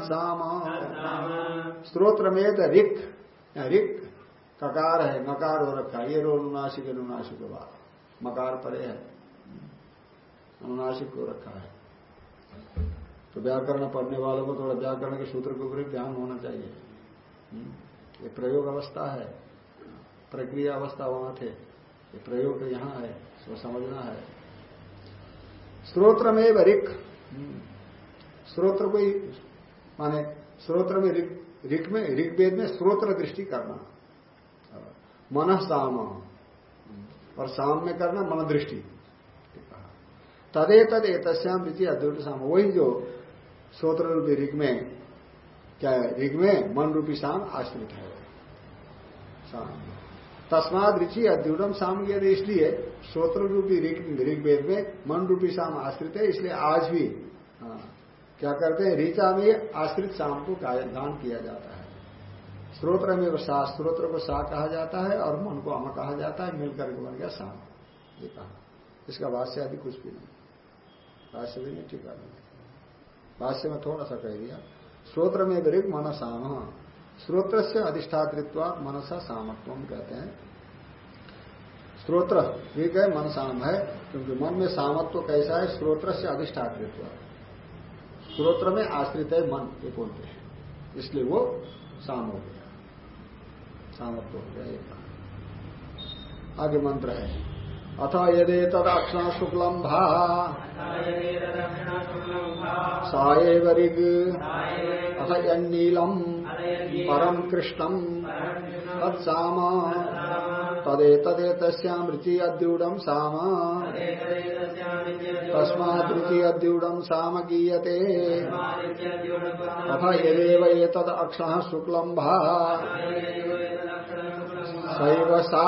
तत्साम स्त्रोत्र में तो रिक रिक ककार है मकार हो रखा है। ये रो अनुनाशिक अनुनाशिक मकार परे है। अनुनाशिक हो रखा है। तो व्याकरण पढ़ने वालों को थोड़ा व्याकरण के सूत्र के ऊपर ध्यान होना चाहिए। हम्म। ये प्रयोग अवस्था है। प्रक्रिया अवस्था वहाँ थे। ये प्रयोग यहाँ है। इसको समझना है। स्त्रोत्र में रिक स्त्रोत्र कोई माने स्रोत्र में ऋग में ऋग्वेद में स्रोत्र दृष्टि करना। मन साम। और साम में करना मन दृष्टि। तदे तद एतस्याम ऋचि अद्वैत साम। वही जो स्रोत्र रूपी ऋग में क्या है ऋग में मन रूपी साम आश्रित है। तस्माद ऋचि अद्युटम साम इसलिए स्रोत्र रूपी ऋग्वेद में मन रूपी साम आश्रित है इसलिए आज भी हाँ, क्या करते हैं? ऋचा में आश्रित शाम को गान किया जाता है। स्त्रोत्र में सा स्त्रोत्र को सा कहा जाता है और मन को अम कहा जाता है, मिलकर के बन गया शाम ये कहा। इसका भाष्य अभी कुछ भी नहीं। भाष्य भी नहीं, ठीक है। भाष्य में थोड़ा सा कह दिया। स्त्रोत्र में विरिक मन साम स्त्रोत्र से अधिष्ठातृत्व मनसा सामत्व कहते हैं। स्त्रोत्र ठीक है मन है, क्योंकि मन में सामत्व कैसा है? स्त्रोत्र से अधिष्ठातृत्व। स्त्रोत्र में आश्रित है मन, ये बोलते हैं। इसलिए वो साम हो गया। सामत्व हो गया एक आगे मंत्र है। अथ यदि तदक्षण शुक्लम भा साएव ऋग। अथ यीलम परम कृष्णम। तत्साम। तदेतदेतस्यामृति अद्यूढ़ साम। तस्मादृति अद्यूढ़ साम। गीयते। अथ यदेव एतद अक्षः शुक्लम् सैव सा।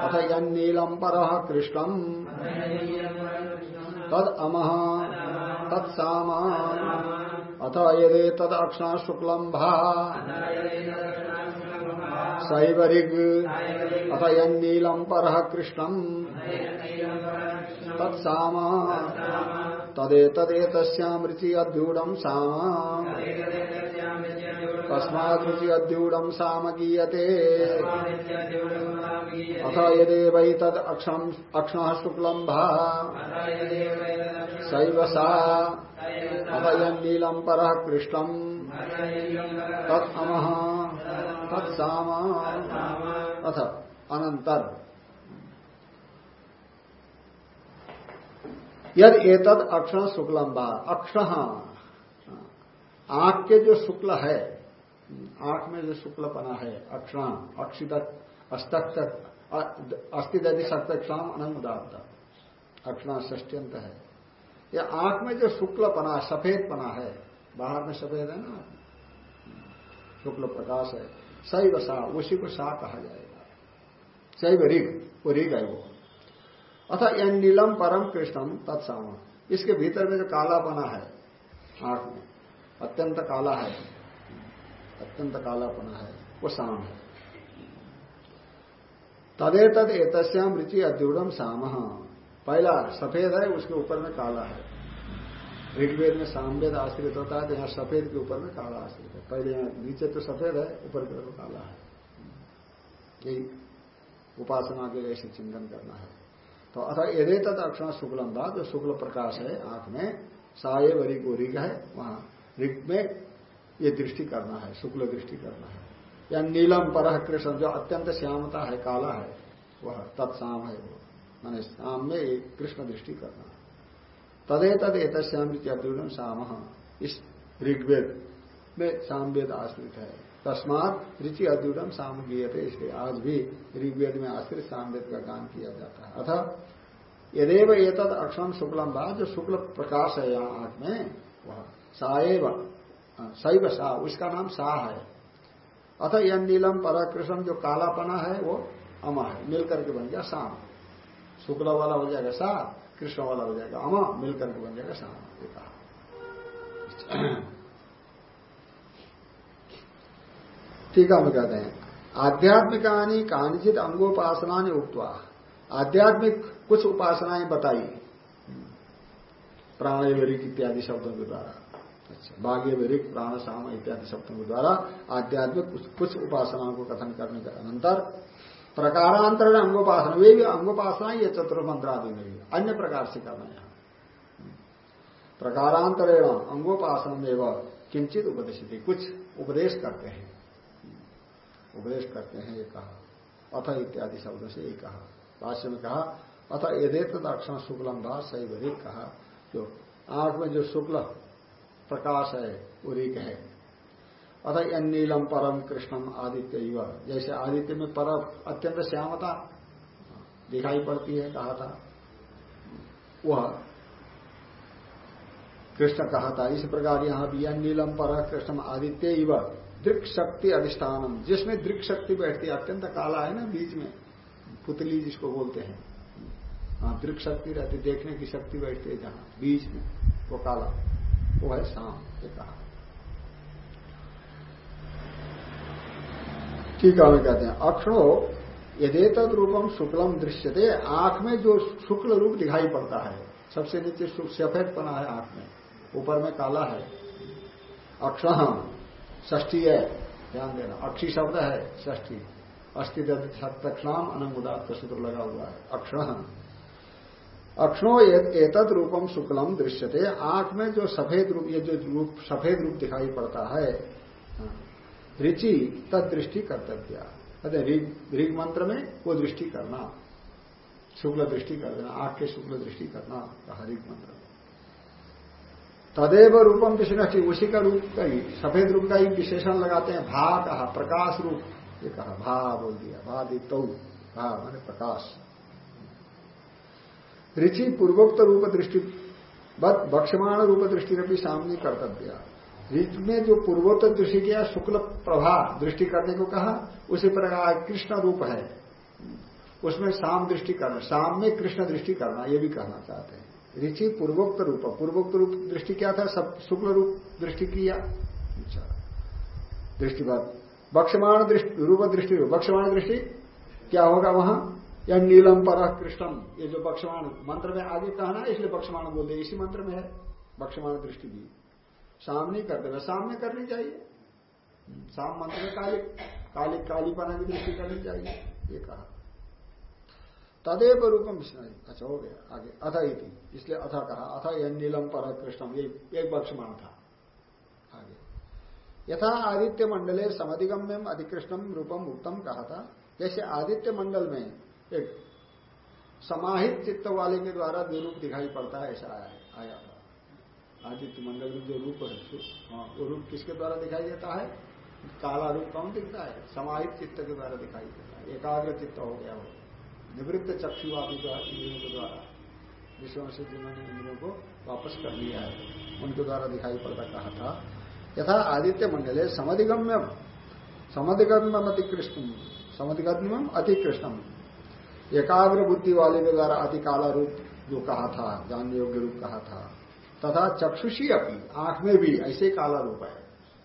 अथ यन्नीलम् परः कृष्णम्। तद अमः। तत्साम अथ यदेतद अक्षः शुक्लम् भा सैव ऋग अथ यन्नीलम पर कृष्णम। तत्साम। तदेतदेतस्यामृति अद्यूढ़ साम। तस्मादृति अद्यूढ़ साम गीयते। अथ यदेवैतद अक्षण शुक्लम भा सैव सा अथ यन्नीलम पर कृष्णम। तत्म तत्साम। अथ अनंतर यद एतद अक्षण शुक्लम बा अक्षण आँख के जो शुक्ल है, आँख में जो शुक्लपना है अक्षण अक्षित अस्थिदधि सप्तक्षाम अनंदात अक्षण ष्ट्यंत है। यह आँख में जो सफ़ेद पना है, बाहर में सफ़ेद है ना? शुक्ल प्रकाश है। सैव सा उसी को सा कहा जाएगा। शैव ऋग, वो ऋग है वो। अथा यन नीलम परम कृष्णम तत्साम। इसके भीतर में जो काला बना है, आँख में, अत्यंत काला है, अत्यंत काला बना है, वो शाम है। तदे तद एतस्याम रुचि शाम पहला सफ़ेद है, उसके ऊपर में काला है। ऋग्वेद में सामवेद आश्रित होता है तो यहाँ सफ़ेद के ऊपर में काला आश्रित है। पहले यहाँ नीचे तो सफ़ेद है, ऊपर की तरफ़ काला है। यही उपासना के लिए चिंतन करना है। तो अथा यदि तद अक्षण शुक्लम था, जो शुक्ल प्रकाश है आँख में, साय वरी को ऋग है, वहाँ ऋग में ये दृष्टि करना है, शुक्ल दृष्टि करना है। या नीलम पर कृष्ण जो अत्यंत श्यामता है, काला है, वह तत्साम है वो। मैंने शाम में कृष्ण दृष्टि करना है। तदे तद एतस्यामृत्याद्यूढ़ साम। इस ऋग्वेद में सामवेद आश्रित है। तस्मात ऋचि अद्युतम साम थे इसलिए आज भी ऋग्वेद में आश्रित सामवेद का काम किया जाता है। अथा यदेव एतद अक्षम शुक्लम बा जो शुक्ल प्रकाश है यहाँ आँख में, वह साएव शैव सा, उसका नाम सा है। अथ यह नीलम पराकृष्ण जो कालापना है, वो अमा है। मिलकर के बन गया शाम शुक्ल वाला हो जाएगा सा कृष्ण वाला हो जाएगा, अमा मिलकर के बन जाएगा श्याम टीका में कहते हैं, आध्यात्मिकानी कांचित अंगोपासना ने उक्तवा, आध्यात्मिक कुछ उपासनाएँ बताई। प्राणवरिक इत्यादि शब्दों के द्वारा। अच्छा भाग्यवरिक प्राण, साम इत्यादि शब्दों के द्वारा आध्यात्मिक कुछ उपासनाओं को कथन करने के अनंतर प्रकारांतरण अंगोपासना, वे भी अंगोपासना ये चतुर्मंत्र आदि में भी। अन्य प्रकार से करना है। प्रकारांतरण अंगोपासन में किंचित उपदेश कुछ उपदेश करते हैं। उपदेश करते हैं ये कहा। अथ इत्यादि शब्दों से ये कहा। भाष्य में कहा, अथ यथेत दक्षिण शुक्लम भा सही कहा। जो आँख में जो शुक्ल प्रकाश है रिक है। अतः नीलम परम कृष्णम आदित्य युवा जैसे आदित्य में पर अत्यंत श्यामता दिखाई पड़ती है कहा था वह कृष्ण कहा था इस प्रकार यहाँ भी नीलम पर कृष्णम आदित्य युवा दृक शक्ति अधिष्ठानम, जिसमें दृक शक्ति बैठती है, अत्यंत काला है ना बीच में, पुतली जिसको बोलते हैं। हाँ दृक शक्ति रहती, देखने की शक्ति बैठती है जहाँ, बीच में, वो काला। वो है शाम ये कहा ठीक है कहते हैं अक्षरो यदेत रूपम शुक्लम दृश्यते आँख में जो शुक्ल रूप दिखाई पड़ता है सबसे नीचे सफ़ेद पना है आँख में ऊपर में काला है। अक्षण ष्ठी है ध्यान देना अक्षी शब्द है ष्ठी अस्थित तक्षणाम अनंगुदात का सूत्र लगा हुआ है अक्षण अक्षणों एतद रूपम शुक्लम दृश्यते आँख में जो सफ़ेद रूप ये जो रूप सफ़ेद रूप दिखाई पड़ता हाँ, रुचि तद दृष्टि कर्तव्य। कहते ऋग मंत्र में वो दृष्टि करना। शुक्ल दृष्टि कर देना आँख के शुक्ल दृष्टि करना, कहा ऋग मंत्र। तदेव रूपम विष्णि उसी का रूप का ही, सफ़ेद रूप का ही विशेषण लगाते हैं। भा कहा, प्रकाश रूप, ये कहा, भा बोल दिया, भा दित्त भा मैंने प्रकाश। ऋचि पूर्वोक्त रूप दृष्टि बक्षमाण रूप दृष्टि ने भी सामने कर्तव्य। ऋच में जो पूर्वोत्तर दृष्टि किया, शुक्ल प्रभा दृष्टि करने को कहा, उसी प्रकार कृष्ण रूप है। उसमें शाम दृष्टि करना शाम में कृष्ण दृष्टि करना, ये भी कहना चाहते हैं। ऋचि पूर्वोक्त रूप पूर्वोक्त रूप दृष्टि क्या था? सब शुक्ल रूप दृष्टि किया। अच्छा। दृष्टिपात बक्षमाण दृष्टि, रूप दृष्टि बक्षमाण दृष्टि क्या होगा वहाँ? या नीलम पर कृष्णम, ये जो बक्षमाण मंत्र में आगे कहना है इसलिए बक्षमाण बोल दे इसी मंत्र में है। बक्षमाण दृष्टि भी। सामने करते हुए सामने करनी चाहिए। साम मंत्र में काली काली, कालीपना की दृष्टि करनी चाहिए, ये कहा। तदेव रूपम अच्छा हो गया, आगे, अथ इति, इसलिए अथा कहा, अथ यह नीलम पर कृष्णम, ये एक बक्षमान था, आगे। यथा आदित्य मंडले समधिगम्यम अधिकृष्णम रूपम उत्तम कहा था, जैसे आदित्य मंडल में एक समाहित चित्त वाले के द्वारा जो रूप दिखाई पड़ता है, ऐसा आया था। आदित्य मंडल में जो रूप है हाँ वो रूप किसके द्वारा दिखाई देता है? काला रूप कौन दिखता है? समाहित चित्त के द्वारा दिखाई देता है। एकाग्र चित्त हो गया वो। निवृत्त चक्षु आदि इंद्रियों के द्वारा, विश्व से जिन्होंने इंद्रियों को वापस कर लिया है। उनके द्वारा दिखाई पड़ता कहा था। यथा आदित्य मंडल है समधिगम्यम अतिकृष्ण समधिगम्यम अतिकृष्णम। एकाग्र बुद्धि वाले के द्वारा अति काला रूप जो कहा था, जानने योग्य रूप कहा था। तथा चक्षुषी अपनी आँख में भी, ऐसे काला रूप है।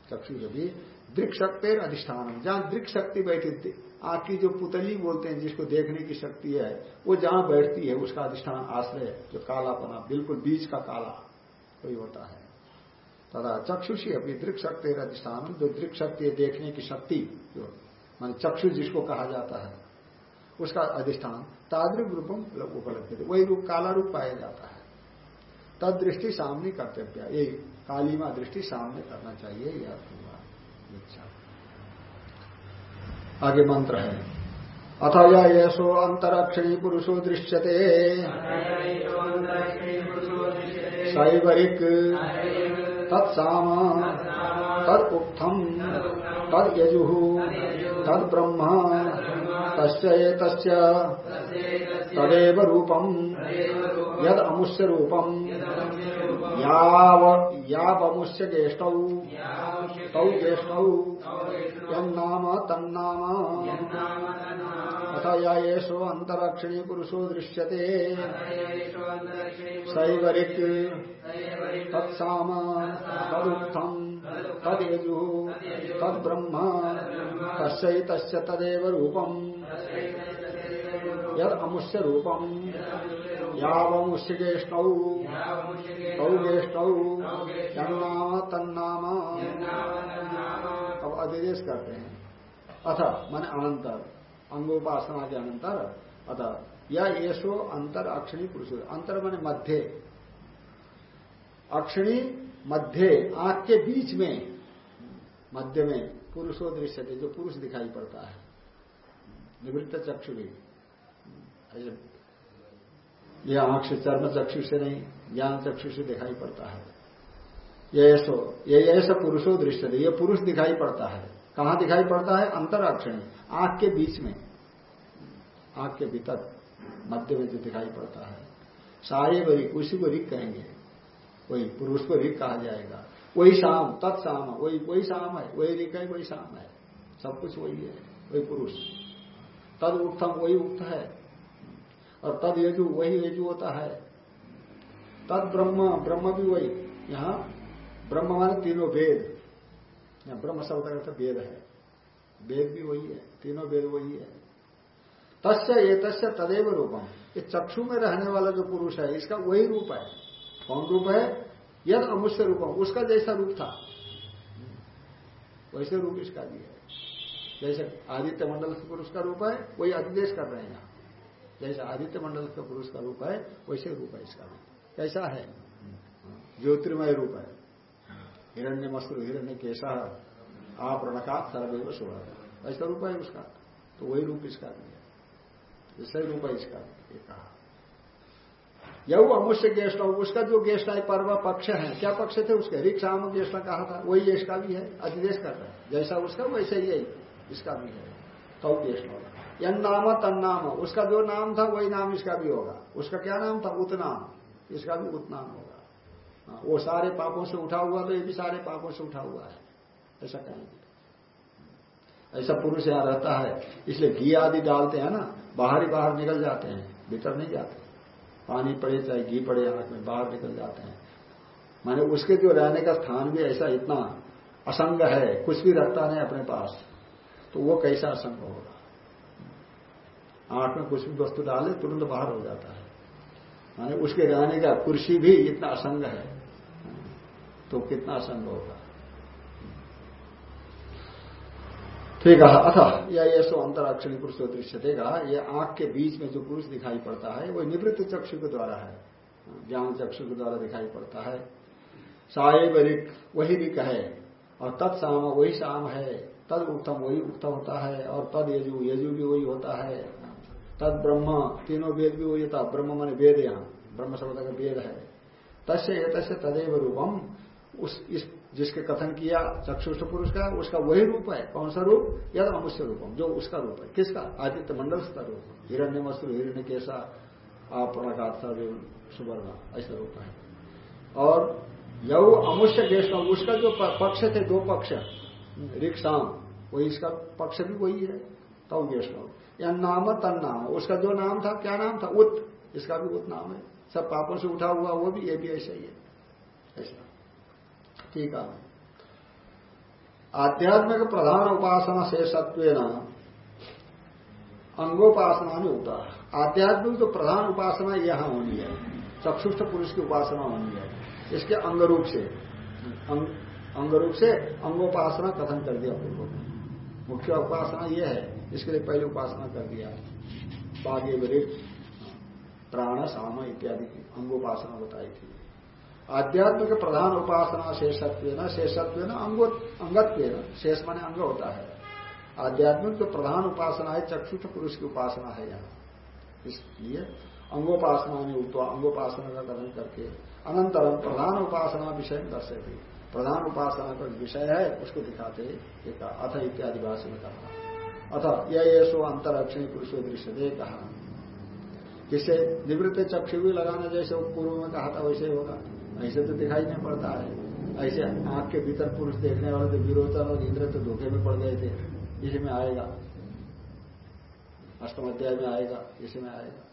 चक्षु भी दृक शक्ति अधिष्ठान जहाँ दृक् शक्ति बैठी थी, आँख की जो पुतली बोलते हैं, जिसको देखने की शक्ति है, वो जहाँ बैठती है, उसका अधिष्ठान आश्रय, जो काला कालापना, बिल्कुल बीज का काला कोई होता है। तथा चक्षुषी अपनी दृक शक्ति अधिष्ठान जो दृक शक्ति देखने की शक्ति, जो, मान चक्षु जिसको कहा जाता है, उसका अधिष्ठान ताद्रिक रूपम उपलब्ध वही रूप काला रूप पाया जाता है। तद दृष्टि सामने कर्तव्य यही कालीमा दृष्टि सामने करना चाहिए यह इच्छा आगे मंत्र है। अथ यशो अंतरक्षणी पुरुषो दृश्यते। शैवरिक। तत्साम। तद उक्थम तद तद तस्य तदेव रूपम। यद अमुष्य रूपम यावमुष्य ज्येष्ठौ। तौ ज्येष्ठौ। यम तन्नाम। अथ येषु अंतरक्षिणी पुरुषो दृश्यते। सैवरिक तत्साम। तदुत्थम। तदेजु। तद्ब्रह्म। तस्य तदेव रूपम। यद अमुष्य रूपम। अब अधिदेश करते हैं। अथ, मन अनंतर। अंगोपासना के अनंतर। अतः या येषो अंतर अक्षिणी पुरुष। अंतर मन मध्य। अक्षिणी, मध्य, आँख के बीच में। मध्य में पुरुषो दृश्य जो पुरुष दिखाई पड़ता है। निवृत्त चक्षु भी। यह आँख से चर्म चक्षु से नहीं, ज्ञान चक्षु से दिखाई पड़ता है। ये ऐसो, ये ऐसा पुरुषो दृश्य ये पुरुष दिखाई पड़ता है। कहाँ दिखाई पड़ता है? अंतर अक्षणी आँख के बीच में। आँख के भीतर, मध्य में जो दिखाई पड़ता है। साये बरी उसी को रिक कहेंगे। वही पुरुष को रिक कहा जाएगा। वही शाम तत्साम, वही वही शाम है, वही रिक है वही शाम है। सब कुछ वही है, वही पुरुष। तद उत्तम, वही उक्त है। और तद यजु वही यजु होता है। तद ब्रह्म ब्रह्म भी वही। यहाँ ब्रह्म माने तीनों वेद। ब्रह्म शब्द का वेद है। वेद भी वही है, तीनों वेद वही है। तस्य ये तस्य तदेव रूपम। ये चक्षु में रहने वाला जो पुरुष है, इसका वही रूप है। कौन रूप है? यद अमुष्य रूपम। उसका जैसा रूप था। वैसे रूप इसका भी है। जैसे आदित्य मंडल पुरुष का रूप है, वही अधिदेश कर रहे हैं। जैसे आदित्य मंडल के पुरुष का रूप है, वैसे रूप है इसका भी कैसा है? ज्योतिर्मय रूप है। हिरण्य मस्त्र हिरण्य केशा आपरणका सर्वैव सुबह ऐसा रूप है उसका। तो वही रूप इसका भी है। इसका रूप है इसका भी कहा। यह अमुष्य गेस्ट हो उसका जो गेस्ट है, पर्व पक्ष है। क्या पक्ष थे उसके? रिक्साम गेस्ट कहा था। वही इसका भी है अधिदेश कर रहे हैं। जैसा उसका, वैसे ही इसका भी है। तो गेस्ट होगा। यन नाम तन्नाम उसका जो नाम था वही नाम इसका भी होगा। उसका क्या नाम था? उतनाम इसका भी उतनाम होगा। हाँ, वो सारे पापों से उठा हुआ तो ये भी सारे पापों से उठा हुआ है। ऐसा कहेंगे। ऐसा पुरुष यहाँ रहता है इसलिए घी आदि डालते हैं ना बाहर ही बाहर निकल जाते हैं भीतर नहीं जाते। पानी पड़े चाहे घी पड़े आँख में बाहर निकल जाते हैं। माने उसके जो रहने का स्थान भी ऐसा इतना असंग है कुछ भी रखता नहीं अपने पास तो वो कैसा असंग होगा? आँख में कुछ भी वस्तु डाले, तुरंत बाहर हो जाता है। माने उसके रहने का कुर्सी भी इतना असंग है। तो कितना असंग होगा? ठीक है अथा या ये सो अंतराक्षणी पुरुष दृश्य देगा ये आँख के बीच में जो पुरुष दिखाई पड़ता है, वो निवृत्त चक्षु के द्वारा है। ज्ञान चक्षु के द्वारा दिखाई पड़ता है। साहेब रिक वही रिक है। और तत्साम वही शाम है। तद उत्तम, वही उत्तम होता है। और तद यजु यजु भी वही होता है। तद ब्रह्म, तीनों वेद भी वही था, ब्रह्म मन वेद यहाँ, ब्रह्म शब्द का वेद है। तस्य तस्य तदेव रूपम, उस, इस, जिसके कथन किया चक्षुष्ट पुरुष का, उसका वही रूप है। कौन सा रूप? या अमुष्य रूपम, जो उसका रूप है। किसका? आदित्य मंडल का रूप। हिरण्य मस्त्र हिरण्य कैसा आप सुवर्ण, ऐसा रूप है। और यऊ अमुष्य ज्येष्ठ उसका जो पक्ष थे, दो पक्ष रिक्साम वही इसका पक्ष भी वही है तब ज्येष्ठ या नाम तन नाम उसका जो नाम था, क्या नाम था? उत। इसका भी उत नाम है। सब पापों से उठा हुआ, वो भी ये भी ऐसा ही है। ऐसा। ठीक है। आध्यात्मिक प्रधान उपासना शेषत्व अंगोपासना में है। आध्यात्मिक जो प्रधान उपासना यहाँ होनी है। चक्षुष्ट पुरुष की उपासना होनी है। इसके अंग रूप से। अंग रूप से अंगोपासना कथन कर दिया पूर्व मुख्य उपासना यह है, इसके लिए पहले उपासना कर दिया। बागे वृक्ष प्राण, साम इत्यादि की अंगोपासना बताई थी। आध्यात्म के प्रधान उपासना शेषत्व न शेषत्व न अंगत्व शेष माने अंग होता है। आध्यात्मिक जो प्रधान उपासना है चक्षुष पुरुष की उपासना है यहाँ। इसलिए अंगोपासना में उत्तर अंगोपासना का कथन करके अनंतरम प्रधान उपासना विषय दर्शे थी। प्रधान उपासना का विषय है, उसको दिखाते अथ इत्यादि भाषा में कहा। अथ यह सो अंतरक्षणी पुरुषो दृश्य दे कहा। जिससे निवृत्त चक्षु भी लगाना जैसे पूर्व में कहा था, वैसे होगा। ऐसे तो दिखाई नहीं पड़ता है। ऐसे आँख के भीतर पुरुष देखने वाले तो विरोचन और इंद्र तो धोखे में पड़ गए थे। इसी में आएगा। अष्टम अध्याय में आएगा। इसी में आएगा।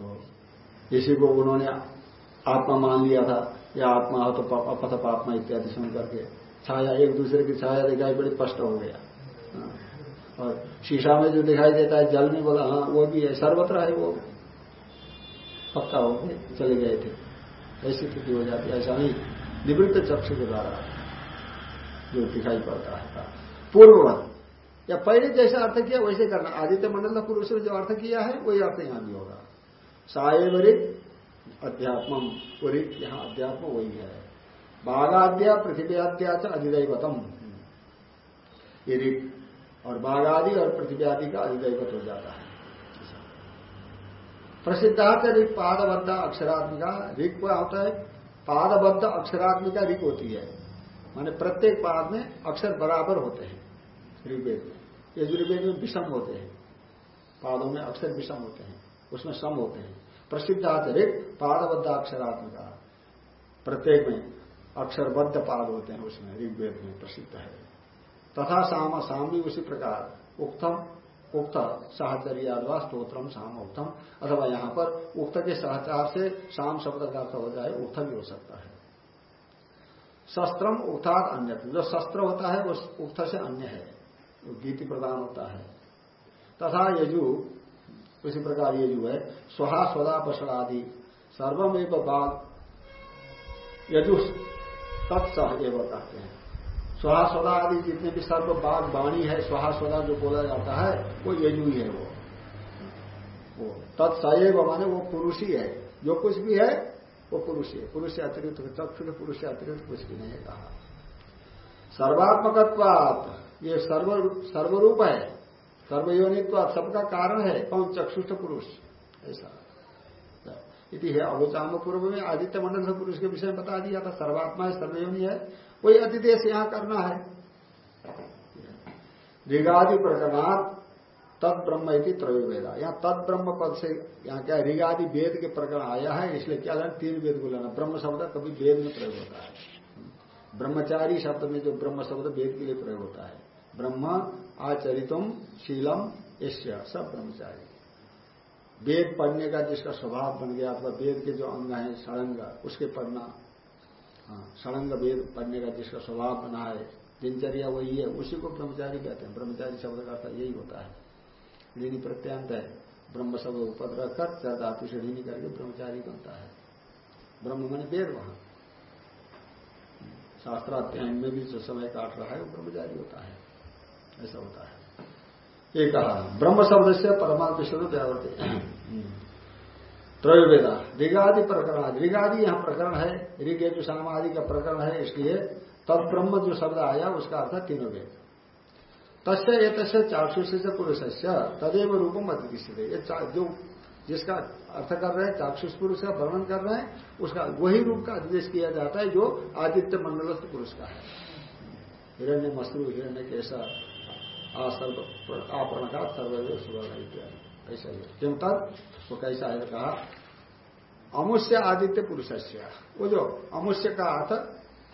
तो इसी को उन्होंने आत्मा मान लिया था। या आत्मा हो तो अपथ पापमा इत्यादि सुन करके छाया, एक दूसरे की छाया दिखाई बड़ी स्पष्ट हो गया। हाँ। और शीशा में जो दिखाई देता है, जल में बोला हाँ वो भी है, सर्वत्र है वो। पक्का हो गए चले गए थे। ऐसी स्थिति हो जाती है, ऐसा नहीं। निवृत्त चक्षु के द्वारा जो दिखाई पड़ता है पूर्ववत, या पहले जैसा अर्थ किया, वैसे करना। आदित्य मंडल ने जो अर्थ किया है, वही अर्थ यहाँ भी होगा। साएवरित अध्यात्म वरित यहाँ अध्यात्म वही है। बाघाद्या पृथ्वी अध्या अधिदैवतम। ये और बाघादि और पृथ्वी आदि का अधिदैवत हो जाता है। प्रसिद्धार्थ ऋग पादबद्ध अक्षरात्मिका ऋग को होता है? पादबद्ध अक्षरात्मिका ऋग होती है। माने प्रत्येक पाद में अक्षर बराबर होते हैं, ऋग्वेद में। यजुर्वेद में विषम होते हैं। पादों में अक्षर विषम होते हैं, उसमें सम होते हैं। प्रसिद्धार्थ ऋग पादबद्ध अक्षरात्मिका प्रत्येक में अक्षरबद्ध पाद होते हैं, उसमें ऋग्वेद में प्रसिद्ध है। तथा साम साम भी उसी प्रकार। उत्तम उक्त साहचर्यादवा स्त्रोत्रम साम उक्तम। अथवा यहाँ पर उक्त के सहचार से शाम शब्द का अर्थ हो जाए, उक्त भी हो सकता है। शस्त्रम उठात अन्य जो शस्त्र होता है, वो उक्त से अन्य है। गीति प्रदान होता है। तथा यजु उसी प्रकार यजु है, स्वहा, स्वदा पषण आदि सर्वमेव बाघ यजु तत्सह एवं कहते हैं। स्वहा, स्वदा आदि जितने भी सर्व बाघ वाणी है, स्वहा, स्वदा जो बोला जाता है, वो यजु ही है वो। वो तत्सएव माने वो पुरुष ही है। जो कुछ भी है, वो पुरुष है पुरुष से अतिरिक्त चक्षु पुरुष से अतिरिक्त कुछ भी नहीं है कहा। सर्वात्मकत्वात, ये सर्व सर्वरूप है। सर्वयोनित्व सबका कारण है, कौन चक्षुष्ट पुरुष? ऐसा। इति है अवोचाम पूर्व में आदित्य मंडल पुरुष के विषय में बता दिया था, सर्वात्मा है, सर्वयोनि है, वही अतिदेश यहाँ करना है। ऋगादि प्रकरणात तद ब्रह्म इति त्रयोवेदा। यहाँ तद ब्रह्म पद से यहाँ क्या ऋगादि वेद के प्रकरण आया है, इसलिए क्या लेना तीन वेद को लेना। ब्रह्म शब्द कभी वेद में प्रयोग होता है। ब्रह्मचारी शब्द में जो ब्रह्म शब्द वेद के लिए प्रयोग होता है। ब्रह्म आचरितम शीलम ऐश्य सब ब्रह्मचारी। वेद पढ़ने का जिसका स्वभाव बन गया अथवा वेद के जो अंग है सड़ंग उसके पढ़ना हाँ सड़ंग वेद पढ़ने का जिसका स्वभाव बना है, दिनचर्या वही है, उसी को ब्रह्मचारी कहते हैं। ब्रह्मचारी शब्द का अर्थ यही होता है। ऋणी प्रत्यांत है। ब्रह्म शब्द उपद्रव कर चार धातु से ऋणी करके ब्रह्मचारी बनता है। ब्रह्म मन वेद वहाँ। शास्त्राध्याय में भी जो समय काट रहा है, वो ब्रह्मचारी होता है। ऐसा होता है। एक कहा ब्रह्म शब्द से परमात्म विष्णु व्यावर्ती त्रयोवेदा ऋगादि प्रकरण ऋगादि यहाँ प्रकरण है ऋग जो सामादि का प्रकरण है इसलिए तब ब्रह्म जो शब्द आया उसका अर्थ तीनों वेद तस्य ये तस्य चाक्षुष से पुरुष तदेव रूपम अतिथित ये जो जिसका अर्थ कर रहे हैं चाक्षुष पुरुष का वर्णन कर रहे हैं उसका वही रूप का अधिदेश किया जाता है जो आदित्य मंडलस्थ पुरुष का है। हिरण्य मस्तु हिरण्य कैसा आपरण का सर्वदेव सुवर्ण इत्यादि ऐसा ही तक वो कैसा है? कहा अमुष्य आदित्य पुरुष वो जो अमुष्य का अर्थ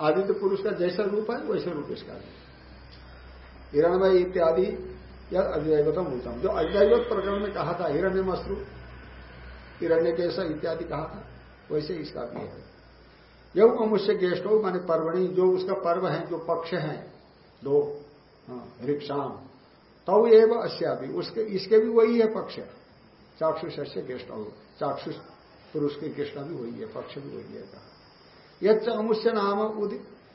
आदित्य पुरुष का जैसा रूप है वैसे रूप इसका हिरणमय इत्यादि या अद्वैतम उत्तम जो अद्वैत प्रकरण में कहा था हिरण्य मश्रु हिरण्य केश इत्यादि कहा था वैसे इसका भी है। यह अमुष्य गेस्ट हो माने पर्वणी जो उसका पर्व है जो पक्ष है दो हाँ, तब एव अस्या भी उसके इसके भी वही है पक्ष। चाक्षुष हो चाक्षुष पुरुष के कृष्ण भी वही है पक्ष भी वही है कहा। यह अमुष्य नाम उद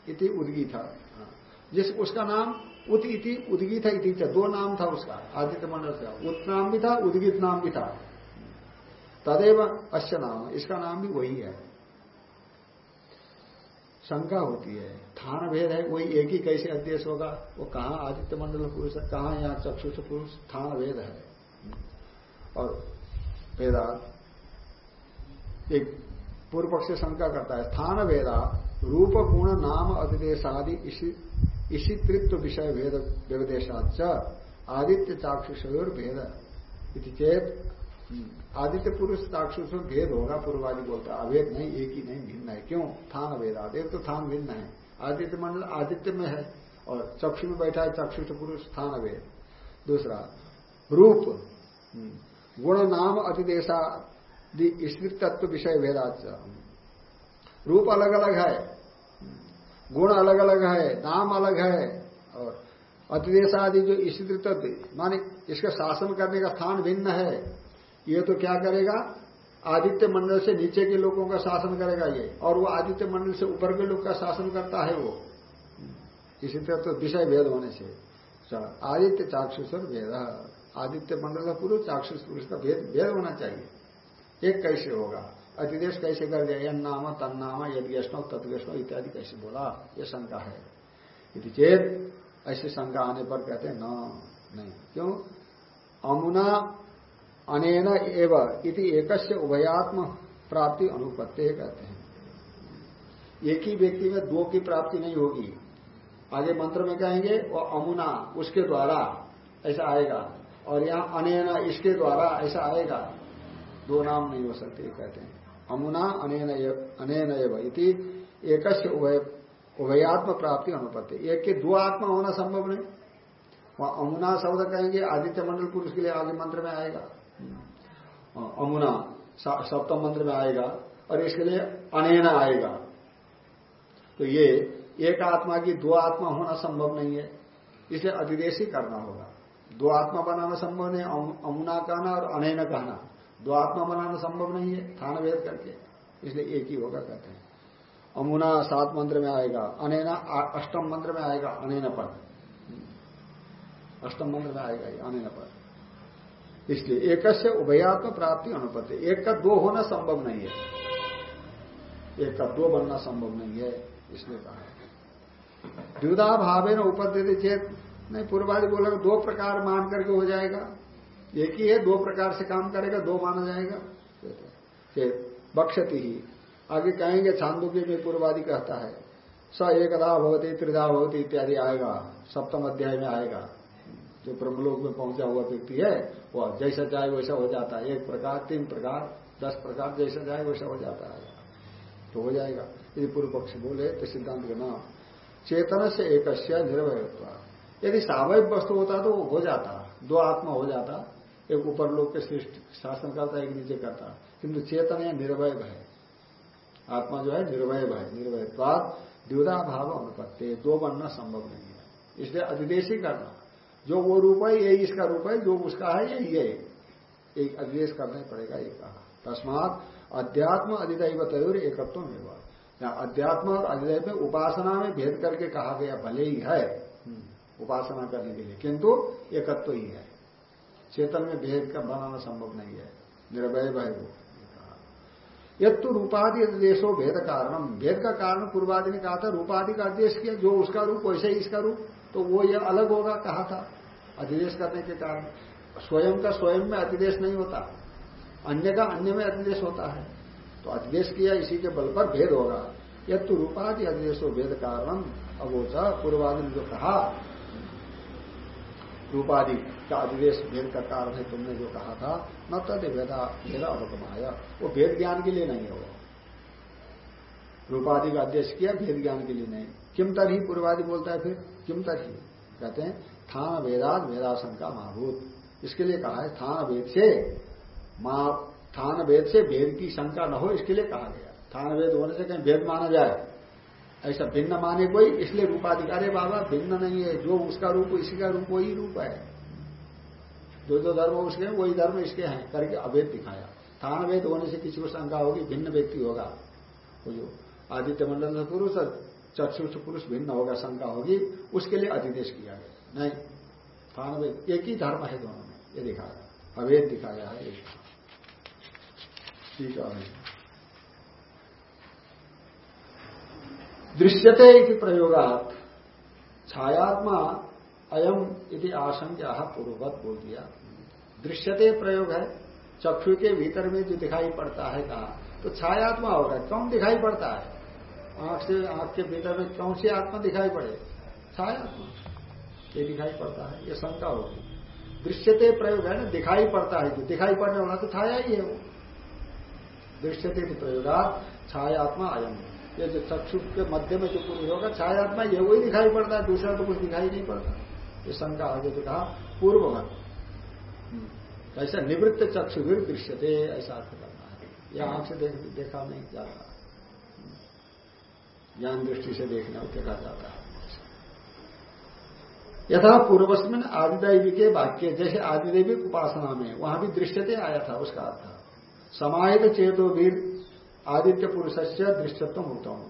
इति उदगी था हाँ, जिस उसका नाम उत इति उदगित इति दो नाम था उसका आदित्य मंडल का उत नाम भी था उदगित नाम भी था। तदेव अश्य नाम इसका नाम भी वही है। शंका होती है। थान भेद है वही एक ही कैसे अध्यक्ष होगा? वो कहा आदित्य मंडल पुरुष है, कहा यहाँ चक्षुष पुरुष थान भेद है। और वेदा एक पूर्व पक्ष शंका करता है स्थान वेदा रूप गुण नाम अधिदेशादि, इसी तृप्त विषय भेद व्यवदेशाच आदित्य चाक्षुषोर भेद चेत आदित्य पुरुष चाक्षुष भेद होगा पूर्वादि बोलता है। अभेद नहीं, एक ही नहीं, भिन्न है। क्यों? थान भेद एक तो थान भिन्न है। आदित्य मंडल आदित्य में है और चक्षु में बैठा है चक्षुष पुरुष स्थान अभेद। दूसरा, रूप गुण नाम अतिदेशा स्मृत तत्व विषय भेदाच। रूप अलग अलग है गुण अलग अलग है, नाम अलग है और अतिदेश आदि जो स्थित माने इसका शासन करने का स्थान भिन्न है। ये तो क्या करेगा? आदित्य मंडल से नीचे के लोगों का शासन करेगा ये, और वो आदित्य मंडल से ऊपर के लोग का शासन करता है वो। इसी तरह तो विषय भेद होने से। आदित्य चाक्षुषर भेद। आदित्य मंडल का पुरुष चाक्षुष पुरुष का भेद भेद होना चाहिए। एक कैसे होगा? अतिदेश कैसे कर दिया यन नाम, तन नाम, यद वैष्णव तत्वैष्णव इत्यादि कैसे बोला? ये शंका है। यदि चेत, ऐसी शंका आने पर कहते हैं, न, नहीं। क्यों? अमुना अनेन एव इति एकस्य उभयात्म प्राप्ति अनुपत्ति कहते हैं। एक ही व्यक्ति में दो की प्राप्ति नहीं होगी। आगे मंत्र में कहेंगे वो अमुना, उसके द्वारा ऐसा आएगा। और यहाँ अनेना, इसके द्वारा ऐसा आएगा। दो नाम नहीं हो सकते, कहते हैं। अमुना, अनेन इति एक उभयात्म प्राप्ति अनुपत्ति। एक के दो आत्मा होना संभव नहीं। वहाँ अमुना शब्द कहेंगे, आदित्य मंडल पुरुष के लिए आगे मंत्र में आएगा। अमुना सप्तम मंत्र में आएगा और इसके लिए अनेना आएगा। तो ये, एक आत्मा की दो आत्मा होना संभव नहीं है, इसे अधिदेशी करना होगा। दो आत्मा बनाना संभव नहीं अमुना कहना और अनैना कहना। दो आत्मा बनाना संभव नहीं है, थान वेद करके, इसलिए एक ही होगा कहते हैं। अमुना सात मंत्र में आएगा, अनैना अष्टम मंत्र में आएगा, अनैन पद। अष्टम मंत्र में आएगा ये, अनैन पद। इसलिए एक से उभयात्म प्राप्ति अनुपत्ति। एक का दो होना संभव नहीं है। एक का दो बनना संभव नहीं है, इसलिए कहा द्विधा भावे न उपद्रति चेत, नहीं, पूर्वादि बोला दो प्रकार मान करके हो जाएगा। एक ही है, दो प्रकार से काम करेगा, दो माना जाएगा। चेत बक्षती ही। आगे कहेंगे, छांदोग्य में पूर्वादि कहता है, स एकदा भवती, त्रिधा भवती इत्यादि आएगा, सप्तम अध्याय में आएगा। जो ब्रह्मलोक में पहुँचा हुआ व्यक्ति है, वह जैसा चाहे वैसा हो जाता है। एक प्रकार, तीन प्रकार, दस प्रकार जैसा चाहे वैसा हो जाता है। तो हो जाएगा। यदि पूर्व पक्ष बोले तो सिद्धांत के नाम चेतन से एक निर्भय यदि सावयव वस्तु होता तो हो जाता, दो आत्मा हो जाता, एक ऊपर लोग के सृष्टि शासन करता, एक नीचे करता। किंतु चेतन या निर्भय है आत्मा जो है निर्भय है निर्भय द्विधा भाव अनुपत्ति, दो बनना संभव नहीं है। इसलिए अधिदेशी करना। जो वो रूप है यही इसका रूप है जो उसका है यही है। एक अधिदेश करना ही पड़ेगा ये कहा। तस्मात अध्यात्म अधिदैव तयोर एकत्व में अध्यात्म और अधिदैव में उपासना में भेद करके कहा गया भले ही है हम्म, उपासना करने के लिए किंतु एकत्व ही है। चेतन में भेद का बनाना संभव नहीं है। निर्भय भय वो यद तो रूपादि देशो भेद कारणम भेद का कारण पूर्वादि ने कहा था रूपादि का आदेश किया जो उसका रूप वैसे ही इसका रूप तो वो ये अलग होगा कहा था। अधिदेश करने के कारण। स्वयं का स्वयं में अधिदेश नहीं होता। अन्य का अन्य में अधिदेश होता है। तो अधिदेश किया, इसी के बल पर भेद होगा। यद तो रूपादि अधिदेशो भेद कारणम, अवोचा पूर्वादि ने जो कहा, रूपादि का अधिदेश भेद का कारण है, तुमने जो कहा था, न तद भेदा भेदा अवगमाया। वो भेद ज्ञान के लिए नहीं हो रूपादि का अध्यक्ष किया, भेद ज्ञान के लिए नहीं। किम तरही पूर्वादि बोलता है फिर? किम तरही कहते हैं थान वेदात वेदाशंका महाभूत। इसके लिए कहा है थान वेद से, माँ थान वेद से भेद की शंका न हो, इसके लिए कहा गया। थान वेद होने से कहीं भेद माना जाए। ऐसा भिन्न माने कोई, इसलिए रूपाधिकारी बाबा भिन्न नहीं है। जो उसका रूप इसी का रूप, वही रूप है। जो जो धर्म उसके हैं, वही धर्म इसके हैं, करके अभेद दिखाया। थान वेद होने से किसी को शंका होगी, भिन्न व्यक्ति होगा। वो जो आदित्य मंडल पुरुष चक्षुष पुरुष भिन्न होगा, शंका होगी, उसके लिए अधिदेश किया गया। नहीं थान वेद एक ही धर्म है दोनों में, ये दिखाया अभेद दिखाया है ठीक है दृश्यते प्रयोगात, छायात्मा अयम यदि आशंका पूर्ववत बोल दिया दृश्यते प्रयोग है, चक्षु के भीतर में जो दिखाई पड़ता है कहा तो छायात्मा होगा कम दिखाई पड़ता है। आँख से, आँख के भीतर में कौन सी आत्मा दिखाई पड़े? छायात्मा। ये दिखाई पड़ता है ये शंका होगी दृश्यते प्रयोग है ना दिखाई पड़ता है दिखाई पड़ने वाला तो छाया ही है वो। दृश्यते प्रयोगा छायात्मा अयम ये जो चक्षु के मध्य में जो पुरुष होगा छायात्मा ये वही दिखाई पड़ता है दूसरा तो कुछ दिखाई नहीं पड़ता। ये शंका आगे जो कहा पूर्ववत। हम्म। ऐसा निवृत्त चक्षु भी दृश्यते ऐसा अर्थ करना है। यह आँख से देख, नहीं जाता ज्ञान दृष्टि से देखना देखा जाता है। यथा पूर्वस्मिन आदिदेवी के वाक्य, जैसे आदिदेवी उपासना में, वहाँ भी दृश्यते आया था, उसका अर्थ। समाहित चेतो वीर आदित्य पुरुष से दृश्यत्व उत्तम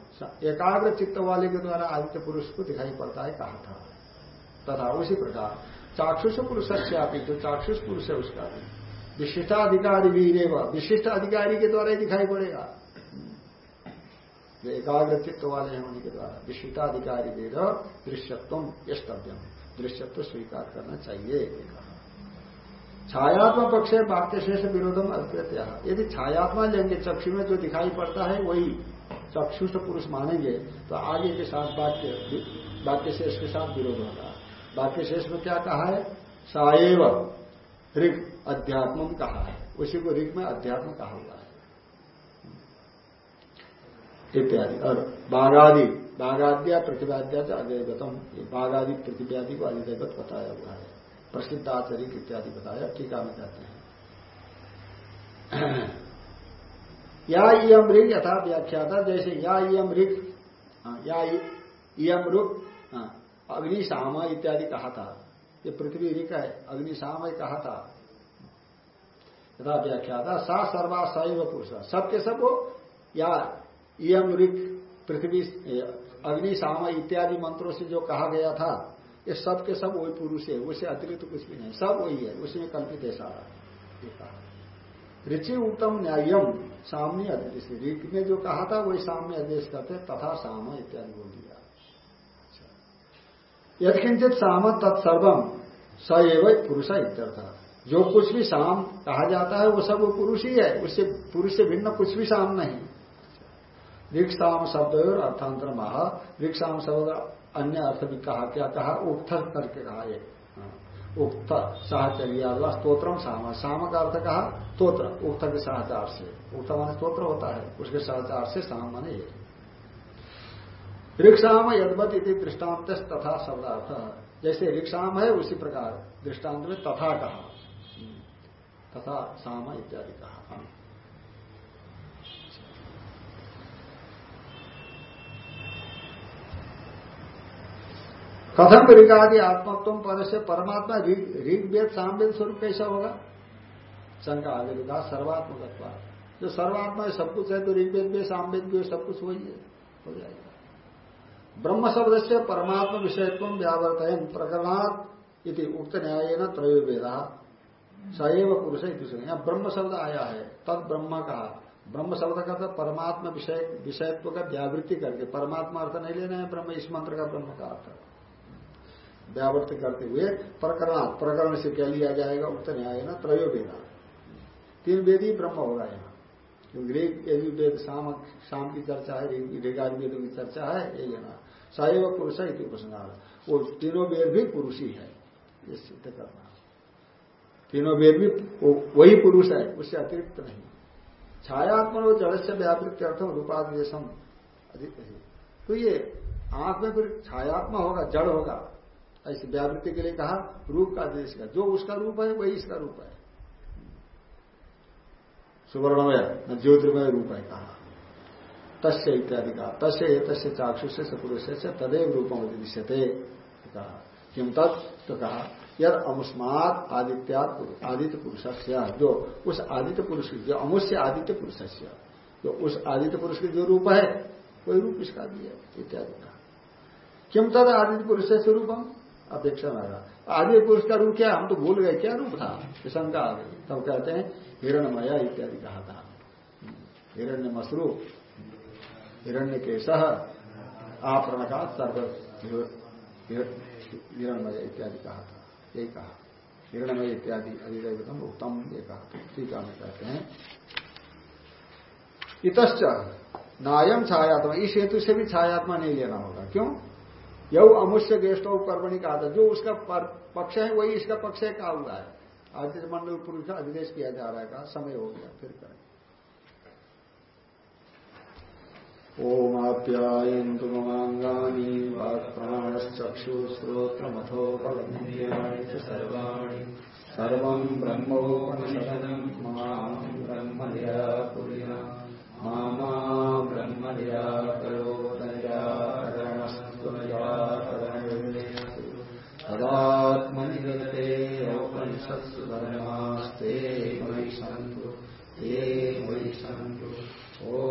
एकाग्र चित्त वाले के द्वारा आदित्य पुरुष को दिखाई पड़ता है, कहा था। तथा उसी प्रकार, चाक्षुष पुरुष से जो चाक्षुष पुरुष है, उसका भी। विशिष्टाधिकारी भी विशिष्ट अधिकारी के द्वारा ही दिखाई पड़ेगा। एकाग्र चित्त वाले हैं, उन्हीं के द्वारा। विशिष्टाधिकारी वेद दृश्यत्व यष्टव्यम दृश्यत्व स्वीकार करना चाहिए छायात्मा पक्ष है, वाक्य शेष विरोधम अद्वैत्या यदि छायात्मा लेंगे, चक्षु में जो दिखाई पड़ता है, वही चक्षुष पुरुष मानेंगे तो आगे के साथ वाक्य वाक्य शेष के साथ विरोध होगा। वाक्य शेष में क्या कहा है? साएव ऋग अध्यात्म कहा है। उसी को ऋग में अध्यात्म कहा हुआ है इत्यादि। और बाघादि बाघाद्या प्रतिभाद्या अजयगतम। बाघादि प्रतिव्यादि को अधिदैवत बताया हुआ है। प्रसिद्ध आचरित इत्यादि बताया टीका में कहते हैं। या यम ऋग यथा व्याख्या था जैसे या यम ऋग हाँ, या यम रुक हाँ, अग्नि साम इत्यादि कहा था। ये पृथ्वी ऋक है अग्नि साम कहा था। यथा व्याख्या था सा सर्वा सैव पुरुष। सबके सब वो या यम ऋक पृथ्वी अग्नि, साम इत्यादि मंत्रों से जो कहा गया था, ये सब के सब वही पुरुष है उससे अतिरिक्त कुछ भी नहीं, सब वही है उसमें कल्पित है सारा ऋचि उत्तम न्यायम सामने अदेश ऋग ने जो कहा था, वही सामने आदेश करते तथा साम इत्यादि बोल दिया। यदकिंचित साम तत्सर्वम, स एवं पुरुष इत्यर्थ। जो कुछ भी साम कहा जाता है, वो सब वो पुरुष ही है, उससे पुरुष से भिन्न कुछ भी साम नहीं। रिक्साम शब्द और अर्थांतर महा। रिक्साम शब्द अन्य अर्थ भी कहा क्या कहा उक्त करके कहा ये। हाँ। उक्त साहचर्या स्त्रोत्रम साम। साम का अर्थ कहा स्त्रोत्र उक्त के सहचार से। उक्त मान स्त्रोत्र होता है। उसके सहचार से साम माने ये। रिक्साम यदवत इति दृष्टांत तथा शब्दार्थ। जैसे रिक्साम है, उसी प्रकार दृष्टांत में तथा कहा। तथा साम इत्यादि कहा। कथम ऋगादि आत्मत्व पद से परमात्मा ऋग वेद सामवेद स्वरूप कैसा होगा? शंका आगे कहा सर्वात्मक जो सर्वात्मा सब कुछ है तो ऋग्वेद भी सामवेद भी सब कुछ वही है, हो जाएगा। ब्रह्म शब्द से परमात्मा विषयत्व व्यावर्तन प्रकरणात् इति उक्त न्याय न त्रयो वेदा। सएव पुरुष यहाँ ब्रह्म शब्द आया है, तद ब्रह्म का। ब्रह्म शब्द का तो परमात्मा विषय, विषयत्व का व्यावृत्ति करके, परमात्मा अर्थ नहीं लेना है ब्रह्म, इस मंत्र का ब्रह्म का अर्थ व्यावर्त करते हुए प्रकरण प्रकरण से क्या लिया जाएगा उक्त न्याय न त्रयो वेदा तीन वेद ही ब्रह्म होगा यहाँ क्योंकि यजुर्वेद शाम शाम की चर्चा है ऋगाद वेदों की चर्चा है यही है ना साइव पुरुष है उपसंहार। वो तीनों वेद भी पुरुष ही है ये सिद्ध करना। तीनों वेद भी वही पुरुष है, उससे अतिरिक्त नहीं। छायात्मा और जड़ से व्यावृत्ति अर्थम रूपादेशम अधिक तो ये आँख में फिर छायात्मा होगा, जड़ होगा। ऐसे व्यावृत्ति के लिए कहा, रूप का देश का जो उसका रूप है, वही इसका रूप है। सुवर्णमय ज्योतिर्मय रूप है कहा। तस्य इत्यादि कहा। तस्य तस्य चाक्षुष से पुरुष से तदेव रूपम दृश्यते कहा। किम तत् तो कहा, यद अमुस्मात आदित्यात आदित्य पुरुष जो उस आदित्य पुरुष जो अमुष्य आदित्य पुरुष जो उस आदित्य पुरुष की जो रूप है, वही रूप इसका भी है, इत्यादि का किम तद आदित्य पुरुष से रूपम अपेक्षा में रहा आदि पुरुष का रूप क्या? हम तो भूल गए, क्या रूप था? शंका आ गई। तब कहते हैं हिरणमया इत्यादि कहा था। हिरण्य मसरू हिरण्य के सह आपरण का सर्व हिरणमय इत्यादि कहा था। यही कहा। हिरणमय इत्यादि अधिदेवतम उत्तम ये कहा। ठीक है कहते हैं। इतश्च नायम छायात्मा। इस हेतु से भी छायात्मा नहीं लेना होगा। क्यों? यह अमुष्य गेष्टो कर्मणि कहा था जो उसका पक्ष है, वही इसका पक्ष है, कहा हुआ है। आदित्य मंडल पुरुष का अधिदेश किया जा रहा है, कहा, समय हो गया, फिर करें। ओमाप्यायन्तु ममाङ्गानि वाक्प्राणश्चक्षुश्रोत्रमथो बलमिन्द्रियाणि च सर्वाणि। सर्वम् मा तदात्मनिगते उपनिषत्सु धर्मास्ते ये सन्तु ओ